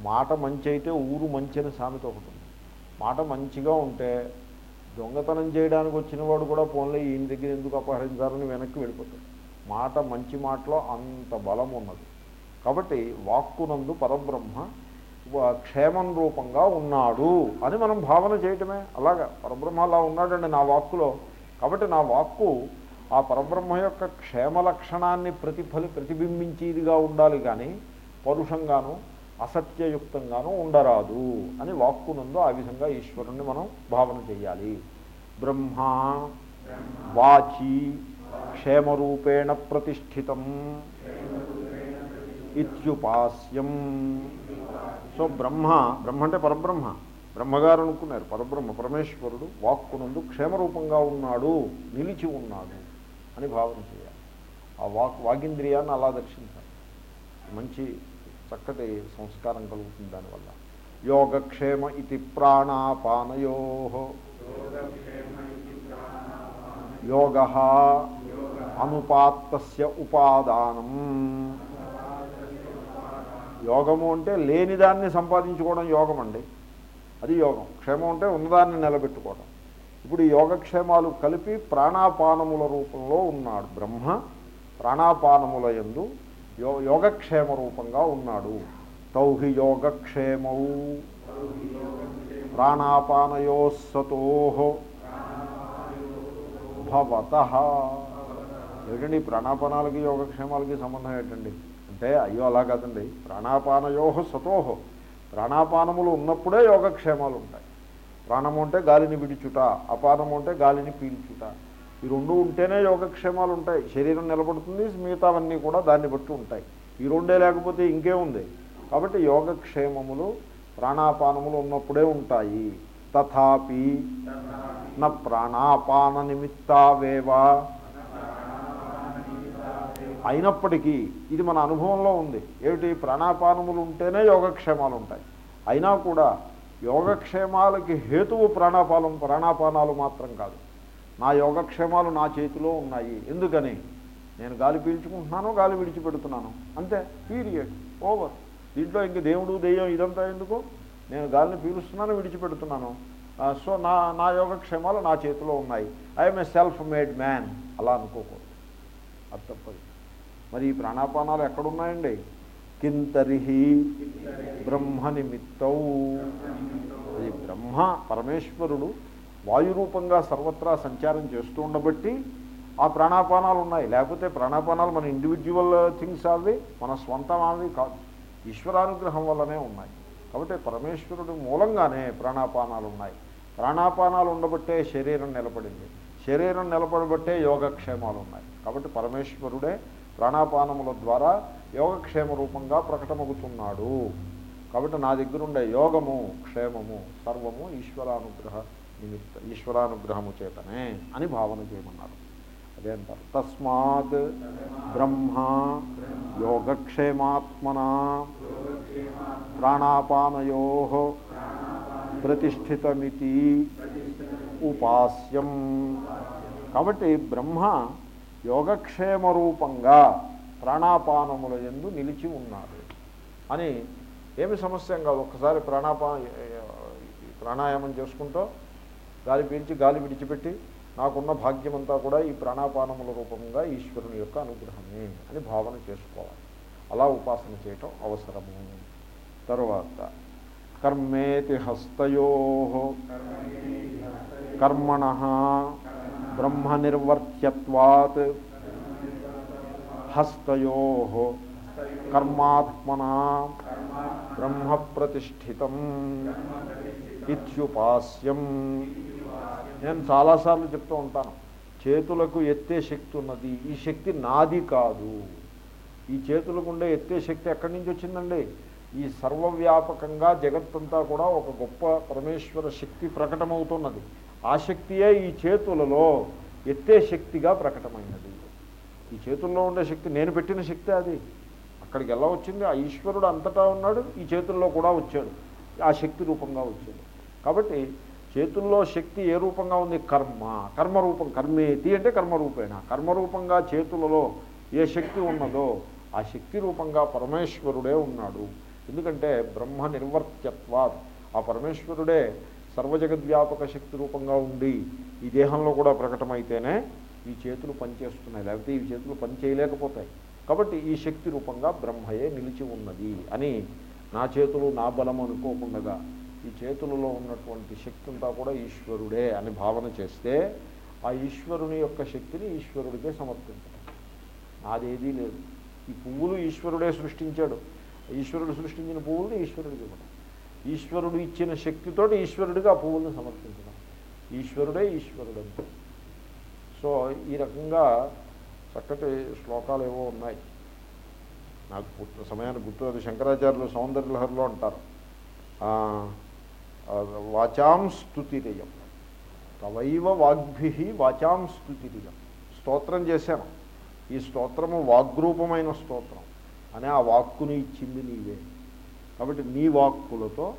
మాట మంచి అయితే ఊరు మంచి అని సామెత ఒకటి ఉంది. మాట మంచిగా ఉంటే దొంగతనం చేయడానికి వచ్చిన వాడు కూడా ఫోన్లో ఈయన దగ్గర ఎందుకు అపహరించాలని వెనక్కి వెళ్ళిపోతాడు. మాట మంచి మాటలో అంత బలం ఉన్నది. కాబట్టి వాక్కునందు పరబ్రహ్మ క్షేమం రూపంగా ఉన్నాడు అని మనం భావన చేయటమే. అలాగా పరబ్రహ్మ అలా ఉన్నాడండి నా వాక్కులో. కాబట్టి నా వాక్కు ఆ పరబ్రహ్మ యొక్క క్షేమ లక్షణాన్ని ప్రతిఫలి ప్రతిబింబించేదిగా ఉండాలి కానీ పరుషంగాను అసత్యయుక్తంగాను ఉండరాదు అని వాక్కునందు ఆ విధంగా ఈశ్వరుణ్ణి మనం భావన చేయాలి. బ్రహ్మ వాచి క్షేమరూపేణ ప్రతిష్ఠితం. ఇత్యుపాస్యం. సో బ్రహ్మ బ్రహ్మ అంటే పరబ్రహ్మ. బ్రహ్మగారు అనుకున్నారు పరబ్రహ్మ పరమేశ్వరుడు వాక్కునందు క్షేమరూపంగా ఉన్నాడు నిలిచి ఉన్నాడు అని భావన చేయాలి. ఆ వాక్ వాగింద్రియాన్ని అలా దర్శించాలి. మంచి చక్కటి సంస్కారం కలుగుతుంది దానివల్ల. యోగక్షేమ ఇది ప్రాణాపానయో. యోగ అనుపాత్తస్య ఉపాదానం. యోగము అంటే లేనిదాన్ని సంపాదించుకోవడం యోగం అండి. అది యోగం. క్షేమం అంటే ఉన్నదాన్ని నిలబెట్టుకోవడం. ఇప్పుడు ఈ యోగక్షేమాలు కలిపి ప్రాణాపానముల రూపంలో ఉన్నాడు బ్రహ్మ. ప్రాణాపానముల యందు యో యోగక్షేమ రూపంగా ఉన్నాడు. తౌహి యోగక్షేమౌ. ప్రాణాపానయో సతో భవత. ఏమిటండి? ప్రాణాపానాలకి యోగక్షేమాలకి సంబంధం ఏంటండి? అంటే అయ్యో అలా కాదండి ప్రాణాపానయోహ సతోహో ప్రాణాపానములు ఉన్నప్పుడే యోగక్షేమాలు ఉంటాయి. ప్రాణము అంటే గాలిని విడిచుట అపానము అంటే గాలిని పీల్చుట. ఈ రెండు ఉంటేనే యోగక్షేమాలు ఉంటాయి. శరీరం నిలబడుతుంది మిగతావన్నీ కూడా దాన్ని బట్టి ఉంటాయి. ఈ రెండే లేకపోతే ఇంకేముంది కాబట్టి యోగక్షేమములు ప్రాణాపానములు ఉన్నప్పుడే ఉంటాయి. తథాపి నా ప్రాణాపాన నిమిత్తావేవా అయినప్పటికీ ఇది మన అనుభవంలో ఉంది. ఏమిటి? ప్రాణాపానములు ఉంటేనే యోగక్షేమాలు ఉంటాయి. అయినా కూడా యోగక్షేమాలకి హేతువు ప్రాణాపానం ప్రాణాపానాలు మాత్రం కాదు. నా యోగక్షేమాలు నా చేతిలో ఉన్నాయి. ఎందుకని? నేను గాలి పీల్చుకుంటున్నాను గాలి విడిచిపెడుతున్నాను. అంతే. పీరియడ్. ఓవర్. దీంట్లో ఇంక దేవుడు దెయ్యం ఇదంతా ఎందుకు? నేను గాలిని పీలుస్తున్నాను విడిచిపెడుతున్నాను. సో నా నా యోగక్షేమాలు నా చేతిలో ఉన్నాయి. I am a self made man. అలా అనుకోకూడదు. అర్థం మరి ఈ ప్రాణాపానాలు ఎక్కడున్నాయండి? కింతరిహి బ్రహ్మ నిమిత్తౌ అది బ్రహ్మ పరమేశ్వరుడు వాయురూపంగా సర్వత్రా సంచారం చేస్తూ ఉండబట్టి ఆ ప్రాణాపానాలు ఉన్నాయి. లేకపోతే ప్రాణాపానాలు మన ఇండివిజువల్ థింగ్స్ అవి మన స్వంతం అవి కాదు. ఈశ్వరానుగ్రహం వల్లనే ఉన్నాయి. కాబట్టి పరమేశ్వరుడు మూలంగానే ప్రాణాపానాలు ఉన్నాయి. ప్రాణాపానాలు ఉండబట్టే శరీరం నిలబడింది. శరీరం నిలబడబట్టే యోగక్షేమాలు ఉన్నాయి. కాబట్టి పరమేశ్వరుడే ప్రాణాపానముల ద్వారా యోగక్షేమ రూపంగా ప్రకటమవుతున్నాడు కాబట్టి నా దగ్గరుండే యోగము క్షేమము సర్వము ఈశ్వరానుగ్రహ నిమిత్త ఈశ్వరానుగ్రహము చేతనే అని భావన చేయమన్నారు. అదే అంటారు. తస్మాత్ బ్రహ్మ యోగక్షేమాత్మన ప్రాణాపానయో ప్రతిష్ఠితమితి ఉపాస్యం. కాబట్టి బ్రహ్మ యోగక్షేమ రూపంగా ప్రాణాపానముల ఎందు నిలిచి ఉన్నాడు అని ఏమి సమస్య కాదు ఒక్కసారి ప్రాణాపా ప్రాణాయామం చేసుకుంటూ గాలి పీల్చి గాలి విడిచిపెట్టి నాకున్న భాగ్యమంతా కూడా ఈ ప్రాణాపానముల రూపంగా ఈశ్వరుని యొక్క అనుగ్రహమే అని భావన చేసుకోవాలి. అలా ఉపాసన చేయటం అవసరము. తరువాత కర్మేతి హస్తయో. కర్మణ. బ్రహ్మ నిర్వర్త్యత్వాత్ హస్తయో కర్మాత్మన బ్రహ్మ ప్రతిష్ఠితం ఇత్యుపాస్యం. నేను చాలాసార్లు చెప్తూ ఉంటాను చేతులకు ఎత్తే శక్తి ఉన్నది ఈ శక్తి నాది కాదు. ఈ చేతులకు ఉండే ఎత్తే శక్తి ఎక్కడి నుంచి వచ్చిందండి? ఈ సర్వవ్యాపకంగా జగత్తంతా కూడా ఒక గొప్ప పరమేశ్వర శక్తి ప్రకటమవుతున్నది. ఆ శక్తియే ఈ చేతులలో ఎత్తే శక్తిగా ప్రకటమైనది. ఈ చేతుల్లో ఉండే శక్తి నేను పెట్టిన శక్తి అది. అక్కడికి ఎలా వచ్చింది? ఆ ఈశ్వరుడు అంతటా ఉన్నాడు ఈ చేతుల్లో కూడా వచ్చాడు. ఆ శక్తి రూపంగా వచ్చాడు. కాబట్టి చేతుల్లో శక్తి ఏ రూపంగా ఉంది? కర్మ. కర్మరూపం కర్మేతి అంటే కర్మరూపేణ. కర్మరూపంగా చేతులలో ఏ శక్తి ఉన్నదో ఆ శక్తి రూపంగా పరమేశ్వరుడే ఉన్నాడు. ఎందుకంటే బ్రహ్మ నిర్వర్త్యత్వాత్. ఆ పరమేశ్వరుడే సర్వజగద్వ్యాపక శక్తి రూపంగా ఉండి ఈ దేహంలో కూడా ప్రకటమైతేనే ఈ చేతులు పనిచేస్తున్నాయి. లేకపోతే ఈ చేతులు పని చేయలేకపోతాయి కాబట్టి ఈ శక్తి రూపంగా బ్రహ్మయే నిలిచి ఉన్నది అని నా చేతులు నా బలం అనుకోకుండా ఈ చేతులలో ఉన్నటువంటి శక్తి అంతా కూడా ఈశ్వరుడే అని భావన చేస్తే ఆ ఈశ్వరుని యొక్క శక్తిని ఈశ్వరుడికే సమర్పించడం నాదేదీ లేదు. ఈ పువ్వులు ఈశ్వరుడే సృష్టించాడు. ఈశ్వరుడు సృష్టించిన పువ్వుల్ని ఈశ్వరుడికి ఇవ్వడం ఈశ్వరుడు ఇచ్చిన శక్తితోటి ఈశ్వరుడికి ఆ పువ్వుల్ని సమర్పించడం. ఈశ్వరుడే ఈశ్వరుడు సో ఈ రకంగా చక్కటి శ్లోకాలు ఏవో ఉన్నాయి. నాకు గుర్తు సమయాన్ని గుర్తు అది శంకరాచార్యులు సౌందర్యలహరిలో అంటారు. వాచాం స్థుతిరియం తవైవ వాగ్భి వాచాం స్థుతిరియం స్తోత్రం చేశాను. ఈ స్తోత్రము వాగ్రూపమైన స్తోత్రం. అనే ఆ వాక్కుని ఇచ్చింది నీవే. కాబట్టి నీ వాక్కులతో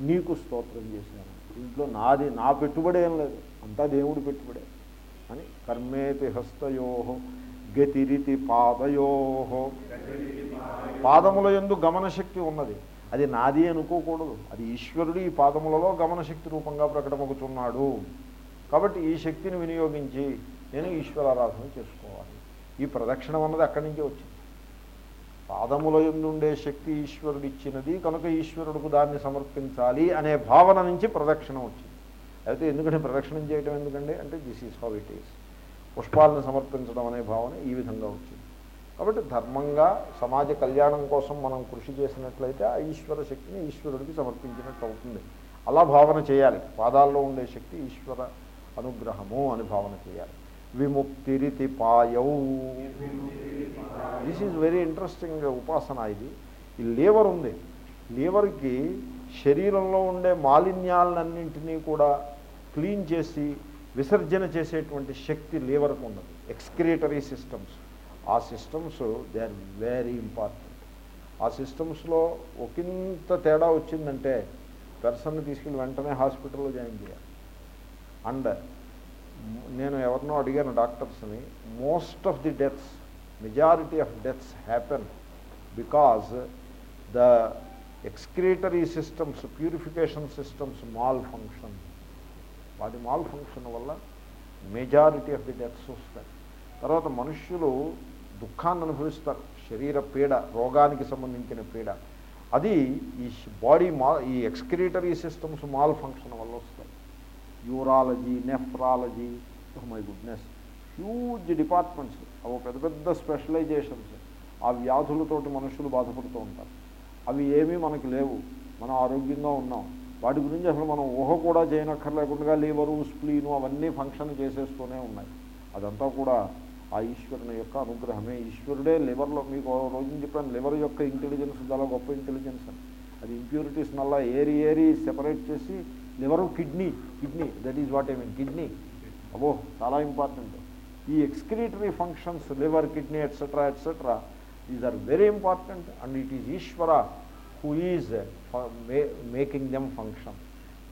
నీకు స్తోత్రం చేశాను ఇంట్లో నాది నా పెట్టుబడి ఏం లేదు. అంతా దేవుడు పెట్టుబడే. అని కర్మేతి హస్తయో గతిరితి పాదయో. పాదముల ఎందు గమనశక్తి ఉన్నది. అది నాది అనుకోకూడదు. అది ఈశ్వరుడు ఈ పాదములలో గమనశక్తి రూపంగా ప్రకటమవుతున్నాడు కాబట్టి ఈ శక్తిని వినియోగించి నేను ఈశ్వరారాధన చేసుకోవాలి. ఈ ప్రదక్షిణం అన్నది అక్కడి నుంచే వచ్చింది. పాదముల ఎందుండే శక్తి ఈశ్వరుడు ఇచ్చినది కనుక ఈశ్వరుడికి దాన్ని సమర్పించాలి అనే భావన నుంచి ప్రదక్షిణం వచ్చింది. అయితే ఎందుకంటే ప్రదక్షిణం చేయడం ఎందుకండి? అంటే this is how it is పుష్పాలను సమర్పించడం అనే భావన ఈ విధంగా వచ్చింది. కాబట్టి ధర్మంగా సమాజ కళ్యాణం కోసం మనం కృషి చేసినట్లయితే ఆ ఈశ్వర శక్తిని ఈశ్వరుడికి సమర్పించినట్టు అవుతుంది. అలా భావన చేయాలి. పాదాల్లో ఉండే శక్తి ఈశ్వర అనుగ్రహము అని భావన చేయాలి. విముక్తిరితి పాయౌ దిస్ ఈజ్ వెరీ ఇంట్రెస్టింగ్ ఉపాసన ఇది. ఈ లీవర్ ఉంది. లీవర్కి శరీరంలో ఉండే మాలిన్యాలన్నింటినీ కూడా క్లీన్ చేసి విసర్జన చేసేటువంటి శక్తి లీవర్కు ఉన్నది. ఎక్స్క్రియేటరీ సిస్టమ్స్ ఆ systems they are very important ఆ సిస్టమ్స్లో ఒకంత తేడా వచ్చిందంటే పెర్సన్ తీసుకెళ్ళి వెంటనే హాస్పిటల్లో జాయిన్ చేయాలి. అండ్ నేను ఎవరినో అడిగాను డాక్టర్స్ని most of the deaths majority of deaths happen because the excretory systems purification systems malfunction వాటి మాల్ ఫంక్షన్ వల్ల మెజారిటీ ఆఫ్ ది డెత్స్ వస్తాయి. తర్వాత మనుష్యులు దుఃఖాన్ని అనుభవిస్తారు. శరీర పీడ రోగానికి సంబంధించిన పీడ. అది ఈ బాడీ మా ఈ ఎక్స్క్రియేటరీ సిస్టమ్స్ మాల్ ఫంక్షన్ వల్ల వస్తాయి urology nephrology my goodness huge departments అవి పెద్ద పెద్ద స్పెషలైజేషన్స్ ఆ వ్యాధులతోటి మనుషులు బాధపడుతూ ఉంటారు. అవి ఏమీ మనకి లేవు. మనం ఆరోగ్యంగా ఉన్నాం. వాటి గురించి అసలు మనం ఊహ కూడా చేయనక్కర్లేకుండా లీవరు స్ప్లీను అవన్నీ ఫంక్షన్ చేసేస్తూనే ఉన్నాయి. అదంతా కూడా ఆ ఈశ్వరుని యొక్క అనుగ్రహమే. ఈశ్వరుడే లివర్లో మీకు రోజు చెప్పాను లివర్ యొక్క ఇంటెలిజెన్స్ చాలా గొప్ప ఇంటెలిజెన్స్ అని అది ఇంప్యూరిటీస్ నల్లా ఏరి ఏరి సెపరేట్ చేసి liver kidney kidney that is what I mean kidney. అబో చాలా ఇంపార్టెంట్ ఈ excretory functions liver kidney etcetera etcetera these are very important and it is Ishwara who is making them function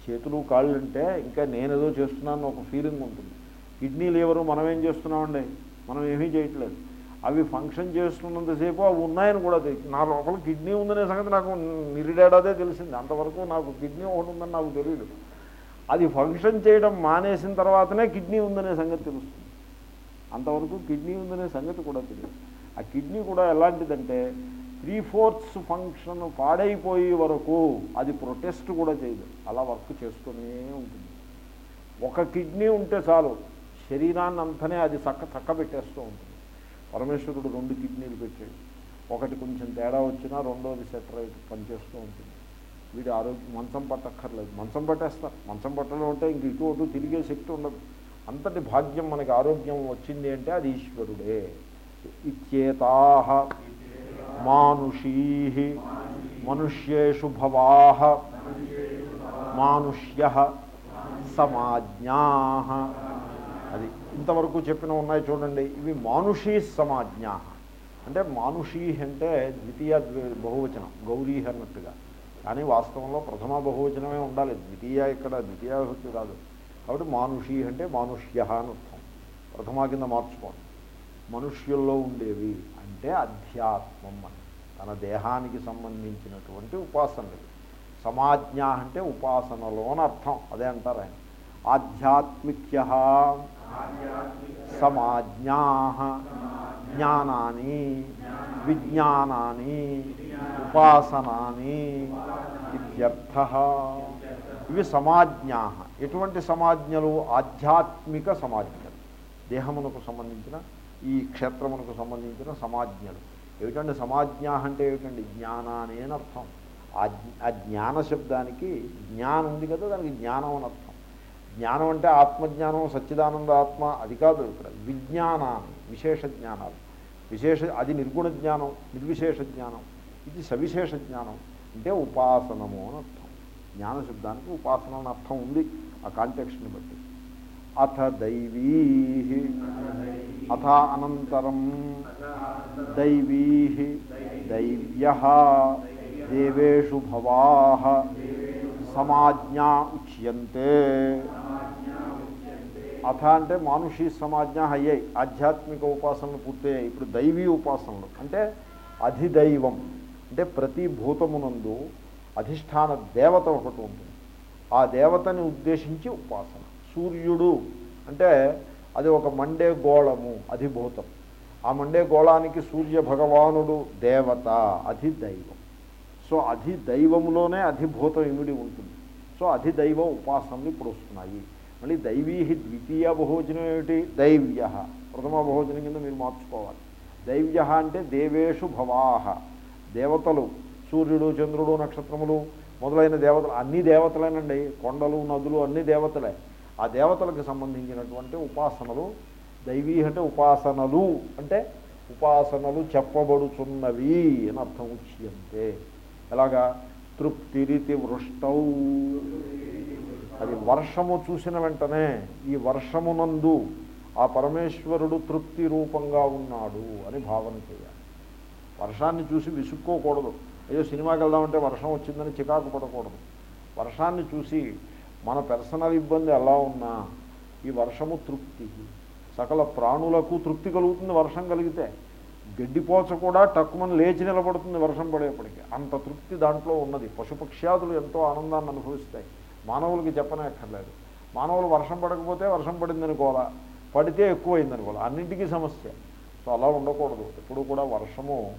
చేతులు కాళ్ళు అంటే ఇంకా నేనేదో చేస్తున్నాను ఒక ఫీలింగ్ ఉంటుంది. కిడ్నీ లివరు మనం ఏం చేస్తున్నామండి? మనం ఏమీ చేయట్లేదు. అవి ఫంక్షన్ చేస్తున్నంతసేపు అవి ఉన్నాయని కూడా నా లోపల కిడ్నీ ఉందనే సంగతి నాకు నిరిడేడాదే తెలిసింది. అంతవరకు నాకు కిడ్నీ ఒకటి ఉందని నాకు తెలియదు అది ఫంక్షన్ చేయడం మానేసిన తర్వాతనే కిడ్నీ ఉందనే సంగతి తెలుస్తుంది. అంతవరకు కిడ్నీ ఉందనే సంగతి కూడా తెలియదు ఆ కిడ్నీ కూడా ఎలాంటిదంటే త్రీ ఫోర్త్స్ ఫంక్షన్ పాడైపోయే వరకు అది ప్రొటెస్ట్ కూడా చేయదు. అలా వర్క్ చేస్తూనే ఉంటుంది. ఒక కిడ్నీ ఉంటే చాలు శరీరాన్ని అంతనే అది చక్క చక్క పెట్టేస్తూ ఉంటుంది. పరమేశ్వరుడు రెండు కిడ్నీలు పెట్టాడు. ఒకటి కొంచెం తేడా వచ్చినా రెండోది సెటరైట్ పనిచేస్తూ ఉంటుంది. వీడి ఆరోగ్యం మంచం పట్టక్కర్లేదు. మంచం పట్టేస్తారు మంచం పట్టడం అంటే ఇంక ఇటు అటు తిరిగే శక్తి ఉండదు. అంతటి భాగ్యం మనకి ఆరోగ్యం వచ్చింది అంటే అది ఈశ్వరుడే. ఇచ్చేతా మానుషీ మనుష్యేషు భవా మానుష్య సమాజ్ఞా ఇంతవరకు చెప్పిన ఉన్నాయి చూడండి. ఇవి మానుషీ సమాజ్ఞా. అంటే మానుషీ అంటే ద్వితీయ బహువచనం గౌరీ అన్నట్టుగా. కానీ వాస్తవంలో ప్రథమ బహువచనమే ఉండాలి. ద్వితీయ ఇక్కడ ద్వితీయ విభక్తి కాదు. కాబట్టి మానుషీ అంటే మానుష్య అని అర్థం. ప్రథమ కింద మార్చుకోండి. మనుష్యుల్లో ఉండేవి అంటే అధ్యాత్మం అని. తన దేహానికి సంబంధించినటువంటి ఉపాసనలు. సమాజ్ఞ అంటే ఉపాసనలోనర్థం అని అర్థం. అదే అంటారు ఆయన. ఆధ్యాత్మిక్య సమాజ్ఞా జ్ఞానాన్ని విజ్ఞానాన్ని ఉపాసనాన్ని ఇత్యర్థ. ఇవి సమాజ్ఞా. ఎటువంటి సమాజ్ఞలు? ఆధ్యాత్మిక సమాజ్ఞలు. దేహమునకు సంబంధించిన ఈ క్షేత్రమునకు సంబంధించిన సమాజ్ఞలు. ఏమిటండి సమాజ్ఞ అంటే ఏమిటండి? జ్ఞానాన్ని అని అర్థం. ఆ ఆ జ్ఞాన శబ్దానికి జ్ఞానం ఉంది కదా దానికి జ్ఞానం అని అర్థం. జ్ఞానం అంటే ఆత్మజ్ఞానం సచ్చిదానంద ఆత్మ అది కాదు ఇక్కడ. విజ్ఞానాన్ని విశేష జ్ఞానాలు. విశేష అది నిర్గుణ జ్ఞానం నిర్విశేష జ్ఞానం. ఇది సవిశేష జ్ఞానం. అంటే ఉపాసనము అని అర్థం. జ్ఞాన శబ్దానికి ఉపాసన అని అర్థం ఉంది ఆ కాంటెక్స్ట్ని బట్టి. అథ దైవీ అథ అనంతరం. దైవీ దైవ్య. దేవేషు భవా. సమాజ్ఞా ఉచ్యంతే. అథ అంటే మానుషీ సమాజ్ఞ అయ్యాయి ఆధ్యాత్మిక ఉపాసనలు పూర్తయ్యాయి. ఇప్పుడు దైవీ ఉపాసనలు అంటే అధిదైవం. అంటే ప్రతి భూతమునందు అధిష్టాన దేవత ఒకటి ఉంటుంది. ఆ దేవతని ఉద్దేశించి ఉపాసన. సూర్యుడు అంటే అది ఒక మండే గోళము అధిభూతం. ఆ మండే గోళానికి సూర్య భగవానుడు దేవత అధిదైవం. సో అధిదైవంలోనే అధిభూతం ఇమిడి ఉంటుంది. సో అధిదైవ ఉపాసనలు ఇప్పుడు వస్తున్నాయి. మళ్ళీ దైవీ ద్వితీయ బహువచనం ఏమిటి? దైవ్య. ప్రథమ బహువచనం కింద మీరు మార్చుకోవాలి. దైవ్య అంటే దేవేషు భవాహ దేవతలు సూర్యుడు చంద్రుడు నక్షత్రములు మొదలైన దేవతలు అన్ని దేవతలేనండి. కొండలు నదులు అన్ని దేవతలే. ఆ దేవతలకు సంబంధించినటువంటి ఉపాసనలు దైవీ అంటే ఉపాసనలు అంటే ఉపాసనలు చెప్పబడుచున్నవి అని అర్థం ఉచ్యంతే ఎలాగా? తృప్తిరితి వృష్టౌ. అది వర్షము చూసిన వెంటనే ఈ వర్షమునందు ఆ పరమేశ్వరుడు తృప్తి రూపంగా ఉన్నాడు అని భావన చేయాలి. వర్షాన్ని చూసి విసుక్కోకూడదు. అయ్యో సినిమాకి వెళ్దామంటే వర్షం వచ్చిందని చికాకు పడకూడదు. వర్షాన్ని చూసి మన పర్సనల్ ఇబ్బంది ఎలా ఉన్నా ఈ వర్షము తృప్తి. సకల ప్రాణులకు తృప్తి కలుగుతుంది వర్షం కలిగితే. గడ్డిపోచ కూడా టక్కుమని లేచి నిలబడుతుంది వర్షం పడేప్పటికి. అంత తృప్తి దాంట్లో ఉన్నది. పశుపక్ష్యాదులు ఎంతో ఆనందాన్ని అనుభవిస్తాయి. మానవులకి చెప్పనక్కర్లేదు. మానవులు వర్షం పడకపోతే వర్షం పడిందనుకోవాలా పడితే ఎక్కువైందనుకోవాలి అన్నింటికీ సమస్య. సో అలా ఉండకూడదు. ఎప్పుడు కూడా వర్షము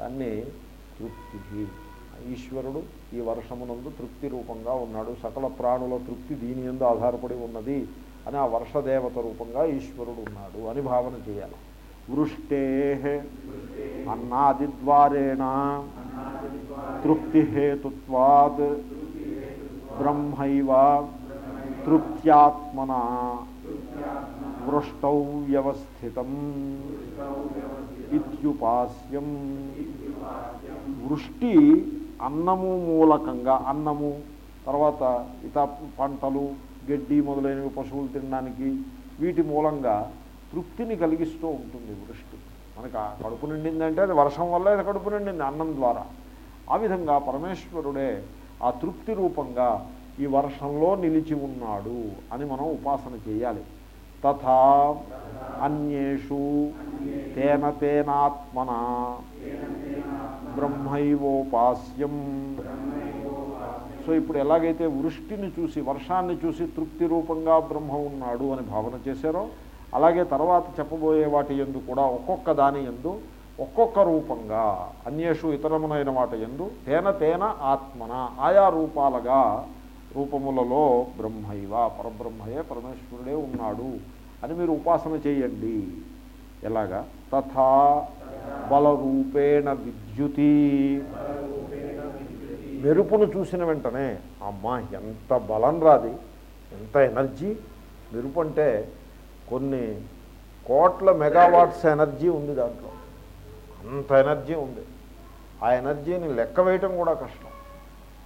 దాన్ని తృప్తి ఈశ్వరుడు ఈ వర్షమునందు తృప్తి రూపంగా ఉన్నాడు. సకల ప్రాణుల తృప్తి దీని ఎందు ఆధారపడి ఉన్నది అని ఆ వర్షదేవత రూపంగా ఈశ్వరుడు ఉన్నాడు అని భావన చేయాలి. వృష్టే అన్నాదిద్వారేణ తృప్తిహేతుత్వాత్ బ్రహ్మైవ తృప్త్యాత్మన వృష్టౌ వ్యవస్థితం ఇత్యుపాస్యం వృష్టి అన్నము మూలకంగా అన్నము తర్వాత ఇత పంటలు గడ్డి మొదలైనవి పశువులు తినడానికి వీటి మూలంగా తృప్తిని కలిగిస్తూ ఉంటుంది వృష్టి. మనకు ఆ కడుపు నిండిందంటే అది వర్షం వల్ల అది కడుపు నిండింది అన్నం ద్వారా. ఆ విధంగా పరమేశ్వరుడే ఆ తృప్తి రూపంగా ఈ వర్షంలో నిలిచి ఉన్నాడు అని మనం ఉపాసన చేయాలి. తథా అన్యేషు తేన తేనాత్మన బ్రహ్మైవోపాస్యం. సో ఇప్పుడు ఎలాగైతే వృష్టిని చూసి వర్షాన్ని చూసి తృప్తి రూపంగా బ్రహ్మ ఉన్నాడు అని భావన చేశారో అలాగే తర్వాత చెప్పబోయే వాటి ఎందు కూడా ఒక్కొక్క దాని ఎందు ఒక్కొక్క రూపంగా అన్యేషు ఇతరమునైన మాట ఎందు తేన తేన ఆత్మన ఆయా రూపాలుగా రూపములలో బ్రహ్మైవ పరబ్రహ్మయే పరమేశ్వరుడే ఉన్నాడు అని మీరు ఉపాసన చేయండి. ఎలాగా? తథా బలరూపేణ విద్యుతి. మెరుపును చూసిన వెంటనే అమ్మ ఎంత బలం రాది ఎంత ఎనర్జీ. మెరుపు అంటే కొన్ని కోట్ల మెగావాట్స్ ఎనర్జీ ఉంది దాంట్లో. అంత ఎనర్జీ ఉంది. ఆ ఎనర్జీని లెక్క వేయటం కూడా కష్టం.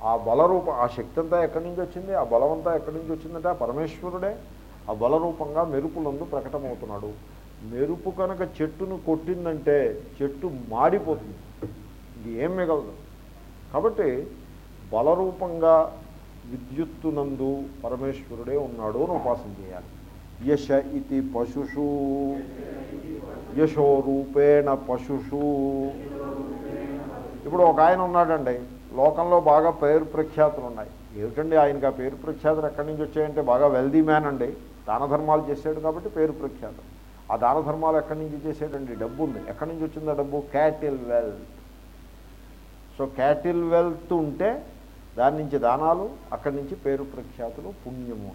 ఆ బలరూప ఆ శక్తి అంతా ఎక్కడి నుంచి వచ్చింది? ఆ బలం అంతా ఎక్కడి నుంచి వచ్చిందంటే ఆ పరమేశ్వరుడే ఆ బలరూపంగా మెరుపులందు ప్రకటమవుతున్నాడు. మెరుపు కనుక చెట్టును కొట్టిందంటే చెట్టు మాడిపోతుంది. ఇది ఏం మిగలదు. కాబట్టి బలరూపంగా విద్యుత్తునందు పరమేశ్వరుడే ఉన్నాడు అని ఉపాసన చేయాలి. యశ ఇది పశుషు. యశోరూపేణ పశుషు. ఇప్పుడు ఒక ఆయన ఉన్నాడండి. లోకంలో బాగా పేరు ప్రఖ్యాతులు ఉన్నాయి. ఏమిటండి ఆయనకి ఆ పేరు ప్రఖ్యాతులు ఎక్కడి నుంచి వచ్చాయంటే బాగా వెల్దీ మ్యాన్ అండి. దాన ధర్మాలు చేశాడు కాబట్టి పేరు ప్రఖ్యాతం. ఆ దాన ధర్మాలు ఎక్కడి నుంచి చేసేటండి డబ్బు ఉంది. ఎక్కడి నుంచి వచ్చింది ఆ డబ్బు? Cattle wealth so cattle wealth ఉంటే దాని నుంచి దానాలు అక్కడి నుంచి పేరు ప్రఖ్యాతులు పుణ్యము.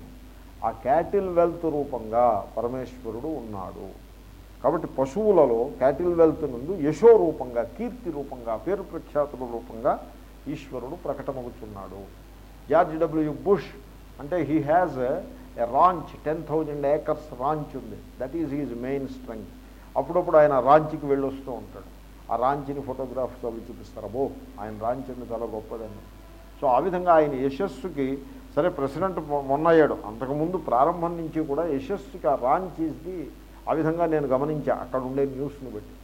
ఆ క్యాటిల్ వెల్త్ రూపంగా పరమేశ్వరుడు ఉన్నాడు. కాబట్టి పశువులలో క్యాటిల్ వెల్త్ నుండి యశో రూపంగా కీర్తి రూపంగా పేరు ప్రఖ్యాతుల రూపంగా ఈశ్వరుడు ప్రకటమవుతున్నాడు జార్జ్ డబ్ల్యూ బుష్ అంటే he has a ranch ten thousand acres ranch ఉంది. That is his main strength అప్పుడప్పుడు ఆయన రాంచ్కి వెళ్ళొస్తూ ఉంటాడు. ఆ రాంచిని ఫోటోగ్రాఫ్స్ అవి చూపిస్తారు? అబో ఆయన రాంచ్ అంటే చాలా గొప్పదని సో ఆ విధంగా ఆయన యశస్సుకి సరే ప్రెసిడెంట్ మొన్నయ్యాడు. అంతకుముందు ప్రారంభం నుంచి కూడా యశస్సుకి ఆ రాంచ్ ఈజ్ ది ఆ విధంగా నేను గమనించా అక్కడ ఉండే న్యూస్ని బట్టి.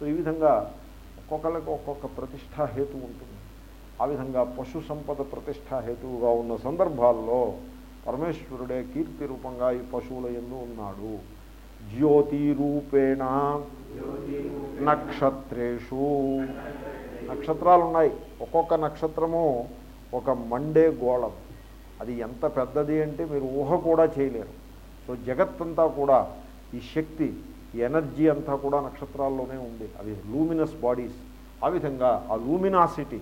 సో ఈ విధంగా ఒక్కొక్కరికి ఒక్కొక్క ప్రతిష్టా హేతు ఉంటుంది. ఆ విధంగా పశు సంపద ప్రతిష్టా హేతువుగా ఉన్న సందర్భాల్లో పరమేశ్వరుడే కీర్తి రూపంగా ఈ పశువుల ఎందు ఉన్నాడు. జ్యోతి రూపేణ నక్షత్రేషు. నక్షత్రాలు ఉన్నాయి ఒక్కొక్క నక్షత్రము ఒక మండే గోళం. అది ఎంత పెద్దది అంటే మీరు ఊహ కూడా చేయలేరు. సో జగత్తంతా కూడా ఈ శక్తి ఈ ఎనర్జీ అంతా కూడా నక్షత్రాల్లోనే ఉంది. అవి లూమినస్ బాడీస్. ఆ విధంగా ఆ లూమినాసిటీ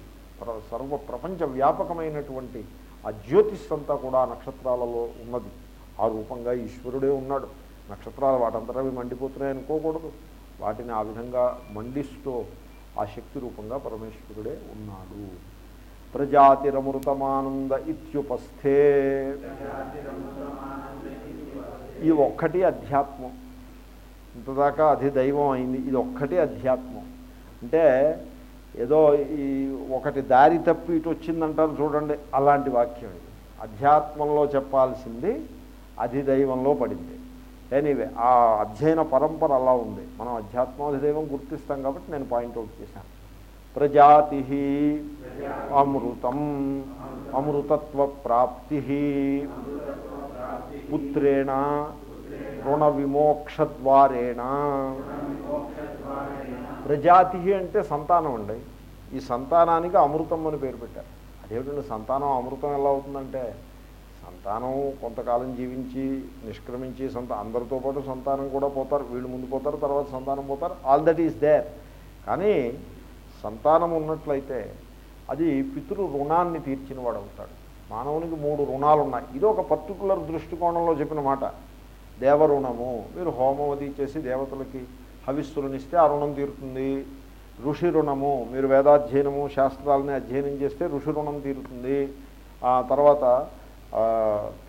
సర్వ ప్రపంచ వ్యాపకమైనటువంటి ఆ జ్యోతిష్ అంతా కూడా నక్షత్రాలలో ఉన్నది. ఆ రూపంగా ఈశ్వరుడే ఉన్నాడు. నక్షత్రాలు వాటంతటా అవి మండిపోతున్నాయి అనుకోకూడదు. వాటిని ఆ విధంగా మండిస్తూ ఆ శక్తి రూపంగా పరమేశ్వరుడే ఉన్నాడు. ప్రజాతిరమృతమానంద ఇత్యుపస్థే. ఈ ఒక్కటి అధ్యాత్మం. ఇంతదాకా అధిదైవం అయింది. ఇది ఒక్కటి అధ్యాత్మం. అంటే ఏదో ఈ ఒకటి దారి తప్పి ఇటు వచ్చిందంటారు చూడండి. అలాంటి వాక్యం ఇది. అధ్యాత్మంలో చెప్పాల్సింది అధిదైవంలో పడింది. ఎనీవే ఆ అధ్యయన పరంపర అలా ఉంది. మనం అధ్యాత్మాధిదైవం గుర్తిస్తాం కాబట్టి నేను పాయింట్అవుట్ చేశాను. ప్రజాతి అమృతం అమృతత్వ ప్రాప్తి పుత్రేణ రుణ విమోక్షద్వారేణ ప్రజాతి అంటే సంతానం అండి. ఈ సంతానానికి అమృతం అని పేరు పెట్టారు. అదేమిటండి సంతానం? అమృతం ఎలా అవుతుందంటే సంతానం కొంతకాలం జీవించి నిష్క్రమించి సంత అందరితో పాటు సంతానం కూడా పోతారు. వీళ్ళు ముందు పోతారు తర్వాత సంతానం పోతారు. ఆల్ దట్ ఈస్ దేర్ కానీ సంతానం ఉన్నట్లయితే అది పితృ రుణాన్ని తీర్చిన వాడు అవుతాడు మానవునికి మూడు రుణాలు ఉన్నాయి ఇది ఒక పర్టికులర్ దృష్టికోణంలో చెప్పిన మాట. దేవరుణము. మీరు హోమం అది చేసి దేవతలకి హవిస్సులనిస్తే ఆ రుణం తీరుతుంది. ఋషి రుణము. మీరు వేదాధ్యయనము శాస్త్రాలని అధ్యయనం చేస్తే ఋషి రుణం తీరుతుంది. ఆ తర్వాత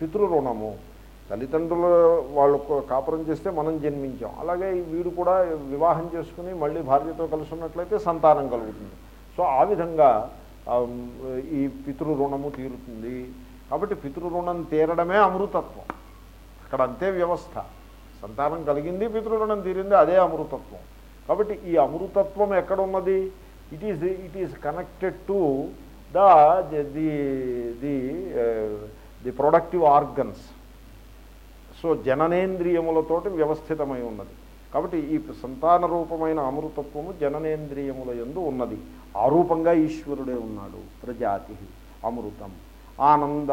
పితృరుణము పితృ రుణము. తల్లిదండ్రులు వాళ్ళు కాపురం చేస్తే మనం జన్మించాం. అలాగే వీడు కూడా వివాహం చేసుకుని మళ్ళీ భార్యతో కలిసి ఉన్నట్లయితే సంతానం కలుగుతుంది. సో ఆ విధంగా ఈ పితృ రుణము తీరుతుంది. కాబట్టి పితృ రుణం తీరడమే అమృతత్వం. అక్కడ అంతే వ్యవస్థ. సంతానం కలిగింది పితృరుణం తీరింది అదే అమృతత్వం. కాబట్టి ఈ అమృతత్వం ఎక్కడ ఉన్నది it is it is connected to the the the the productive organs so జననేంద్రియములతోటి వ్యవస్థితమై ఉన్నది. కాబట్టి ఈ సంతాన రూపమైన అమృతత్వము జననేంద్రియముల ఎందు ఉన్నది. ఆ రూపంగా ఈశ్వరుడే ఉన్నాడు. ప్రజాతి అమృతం. ఆనంద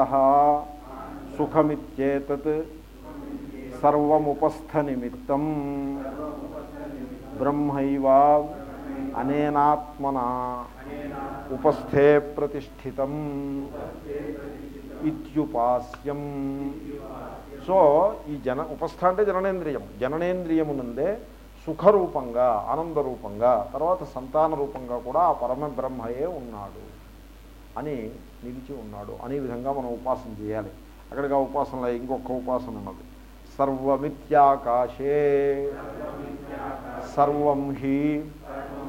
సుఖమిత్యేతత్ సర్వముపస్థ నిమిత్తం బ్రహ్మైవ అనేనాత్మన ఉపస్థే ప్రతిష్ఠితం. ఇత్యుపాస్యం. సో ఈ జన ఉపస్థ అంటే జననేంద్రియం. జననేంద్రియమునందే సుఖరూపంగా ఆనందరూపంగా తర్వాత సంతాన రూపంగా కూడా ఆ పరమ బ్రహ్మయే ఉన్నాడు అని నిలిచి ఉన్నాడు. అనే విధంగా మనం ఉపాసన చేయాలి. అక్కడికి ఆ ఉపాసనలో ఇంకొక ఉపాసన ఉన్నది. సర్వమిత్యాకాశే సర్వం హి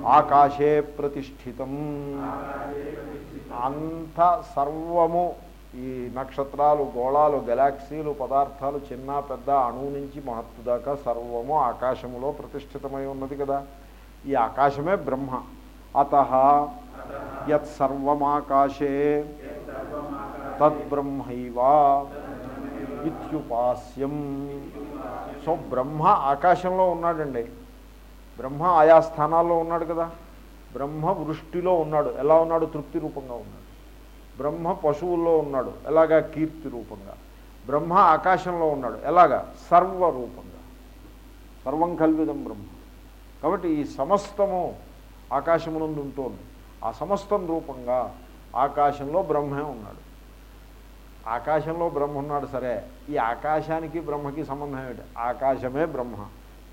ఆకాశే ప్రతిష్ఠితం. అంత సర్వము ఈ నక్షత్రాలు గోళాలు గెలాక్సీలు పదార్థాలు చిన్న పెద్ద అణువు నుంచి మహత్తు దాకా సర్వము ఆకాశములో ప్రతిష్ఠితమై ఉన్నది కదా. ఈ ఆకాశమే బ్రహ్మ. అత యత్ సర్వమాకాశే తద్బ్రహ్మైవా ఇత్యుపాస్యం. సో బ్రహ్మ ఆకాశంలో ఉన్నాడండి. బ్రహ్మ ఆయా స్థానాల్లో ఉన్నాడు కదా. బ్రహ్మ వృష్టిలో ఉన్నాడు. ఎలా ఉన్నాడు? తృప్తి రూపంగా ఉన్నాడు. బ్రహ్మ పశువుల్లో ఉన్నాడు. ఎలాగా? కీర్తి రూపంగా. బ్రహ్మ ఆకాశంలో ఉన్నాడు. ఎలాగా? సర్వరూపంగా సర్వం కల్విదం బ్రహ్మ. కాబట్టి ఈ సమస్తము ఆకాశమునందు ఉంటుంది. ఆ సమస్తం రూపంగా ఆకాశంలో బ్రహ్మే ఉన్నాడు. ఆకాశంలో బ్రహ్మ ఉన్నాడు సరే. ఈ ఆకాశానికి బ్రహ్మకి సంబంధం ఏమిటి? ఆకాశమే బ్రహ్మ.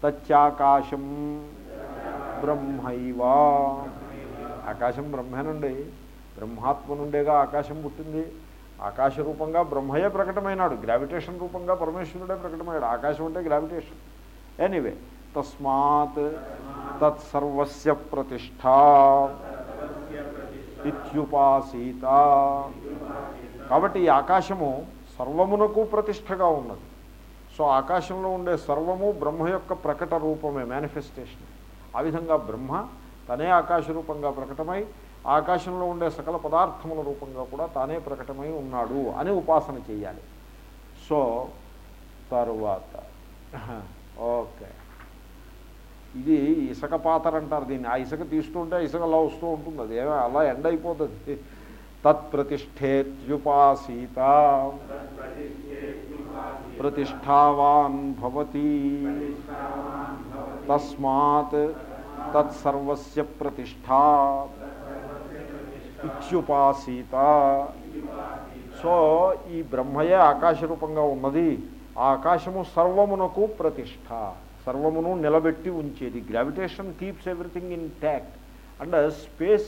తచ్చాకాశం బ్రహ్మైవా. ఆకాశం బ్రహ్మేనండి. బ్రహ్మాత్మ నుండేగా ఆకాశం పుట్టింది. ఆకాశ రూపంగా బ్రహ్మయే ప్రకటమైనాడు. గ్రావిటేషన్ రూపంగా పరమేశ్వరుడే ప్రకటమయ్యాడు ఆకాశం అంటే గ్రావిటేషన్. ఎనీవే తస్మాత్ తత్సర్వస్య ప్రతిష్ట ఇత్యుపాసీత. కాబట్టి ఈ ఆకాశము సర్వమునకు ప్రతిష్టగా ఉన్నది. సో ఆకాశంలో ఉండే సర్వము బ్రహ్మ యొక్క ప్రకట రూపమే మేనిఫెస్టేషన్ ఆ విధంగా బ్రహ్మ తనే ఆకాశ రూపంగా ప్రకటమై ఆకాశంలో ఉండే సకల పదార్థముల రూపంగా కూడా తానే ప్రకటమై ఉన్నాడు అని ఉపాసన చేయాలి. సో తరువాత. ఓకే. ఇది ఇసుక పాతర అంటారు దీన్ని. ఆ ఇసుక తీస్తుంటే ఇసుక అలా వస్తూ ఉంటుంది. అది ఏమో అలా ఎండ్ అయిపోతుంది. తత్ప్రతిష్ఠేత్యుపాసీత. ప్రతిష్టావాన్ భవతి. తస్మాత్ తత్సర్వస్య ప్రతిష్టా ఇత్యుపాసీత. సో ఈ బ్రహ్మయే ఆకాశ రూపంగా ఉన్నది. ఆ ఆకాశము సర్వమునకు ప్రతిష్ట. సర్వమును నిలబెట్టి ఉంచేది. Gravitation keeps everything intact and space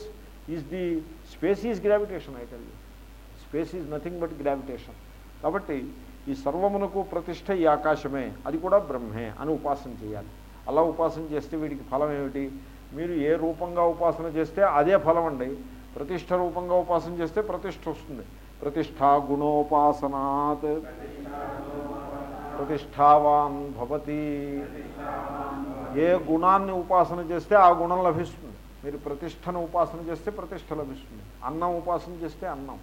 is the space is gravitation I tell space is nothing but gravitation కాబట్టి ఈ సర్వమునకు ప్రతిష్ట ఈ ఆకాశమే. అది కూడా బ్రహ్మే అని ఉపాసన చేయాలి. అలా ఉపాసన చేస్తే వీడికి ఫలం ఏమిటి? మీరు ఏ రూపంగా ఉపాసన చేస్తే అదే ఫలం అండి. ప్రతిష్ట రూపంగా ఉపాసన చేస్తే ప్రతిష్ట వస్తుంది. ప్రతిష్టా గుణోపాసనాత్. ప్రతిష్టావాన్ భవతి. ఏ గుణాన్ని ఉపాసన చేస్తే ఆ గుణం లభిస్తుంది. మీరు ప్రతిష్టను ఉపాసన చేస్తే ప్రతిష్ట లభిస్తుంది. అన్నం ఉపాసన చేస్తే అన్నం.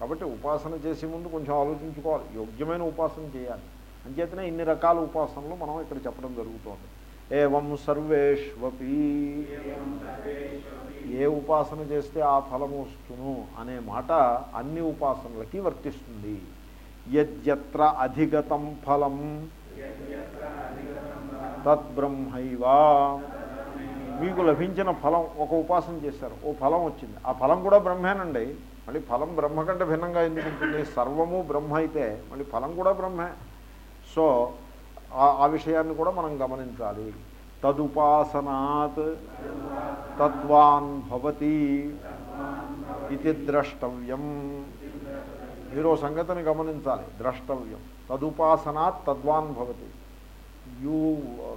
కాబట్టి ఉపాసన చేసే ముందు కొంచెం ఆలోచించుకోవాలి. యోగ్యమైన ఉపాసన చేయాలి. అంచేతనే ఇన్ని రకాల ఉపాసనలు మనం ఇక్కడ చెప్పడం జరుగుతోంది. ఏం సర్వేష్వపీ. ఏ ఉపాసన చేస్తే ఆ ఫలము వస్తును అనే మాట అన్ని ఉపాసనలకి వర్తిస్తుంది. యత్ర అధిగతం ఫలం. తద్బ్రహ్మైవా. మీకు లభించిన ఫలం ఒక ఉపాసన చేశారు ఓ ఫలం వచ్చింది. ఆ ఫలం కూడా బ్రహ్మేనండి. మళ్ళీ ఫలం బ్రహ్మ కంటే భిన్నంగా ఎందుకు ఉంటుంది? సర్వము బ్రహ్మ అయితే మళ్ళీ ఫలం కూడా బ్రహ్మే. సో ఆ- ఆ విషయాన్ని కూడా మనం గమనించాలి. తదుపాసనాత్ తద్వాన్ భవతి ఇది ద్రష్టవ్యం. మీరు సంగతిని గమనించాలి. ద్రష్టవ్యం. తదుపాసనాత్ తద్వాన్ భవతి. You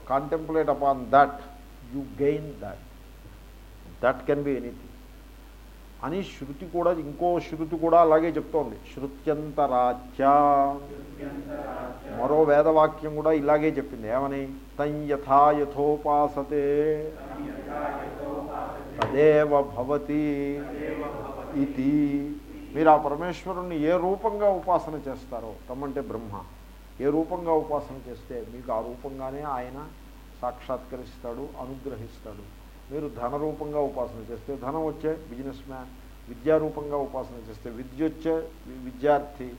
contemplate upon that you gain that that can be anything అని శృతి కూడా ఇంకో శృతి కూడా అలాగే చెప్తోంది. శృత్యంతరాచ్య మరో వేదవాక్యం కూడా ఇలాగే చెప్పింది. ఏమని? తం యథాయథోపాసతే తదేవ భవతి ఇది మీరు ఆ పరమేశ్వరుణ్ణి ఏ రూపంగా ఉపాసన చేస్తారో తమ్మంటే బ్రహ్మ ఏ రూపంగా ఉపాసన చేస్తే మీకు ఆ రూపంగానే ఆయన సాక్షాత్కరిస్తాడు అనుగ్రహిస్తాడు. మీరు ధన రూపంగా ఉపాసన చేస్తే ధనం వచ్చే బిజినెస్ మ్యాన్ విద్యారూపంగా ఉపాసన చేస్తే విద్య వచ్చే విద్యార్థి.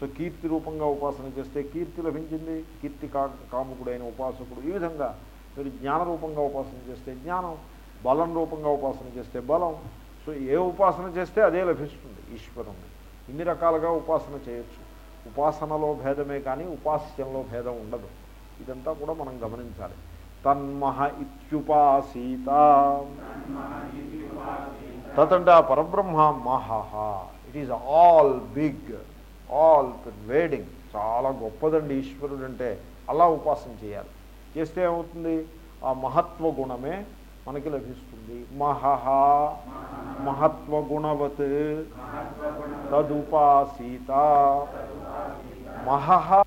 సో కీర్తి రూపంగా ఉపాసన చేస్తే కీర్తి లభించింది కీర్తి కా కాముకుడైన ఉపాసకుడు. ఈ విధంగా మీరు జ్ఞాన రూపంగా ఉపాసన చేస్తే జ్ఞానం బలం రూపంగా ఉపాసన చేస్తే బలం. సో ఏ ఉపాసన చేస్తే అదే లభిస్తుంది ఈశ్వరుణ్ణి. ఇన్ని రకాలుగా ఉపాసన చేయొచ్చు. ఉపాసనలో భేదమే కానీ ఉపాస్యంలో భేదం ఉండదు. ఇదంతా కూడా మనం గమనించాలి. తన్మహ ఇత్యుపాసీత. తతంటే ఆ పరబ్రహ్మ మహహ. It is all big all pervading చాలా గొప్పదండి ఈశ్వరుడు అంటే. అలా ఉపాసన చేయాలి. చేస్తే ఏమవుతుంది? ఆ మహత్వ గుణమే మనకి లభిస్తుంది. మహహ మహత్వ గుణవత్ తదుపాసీత. మహహ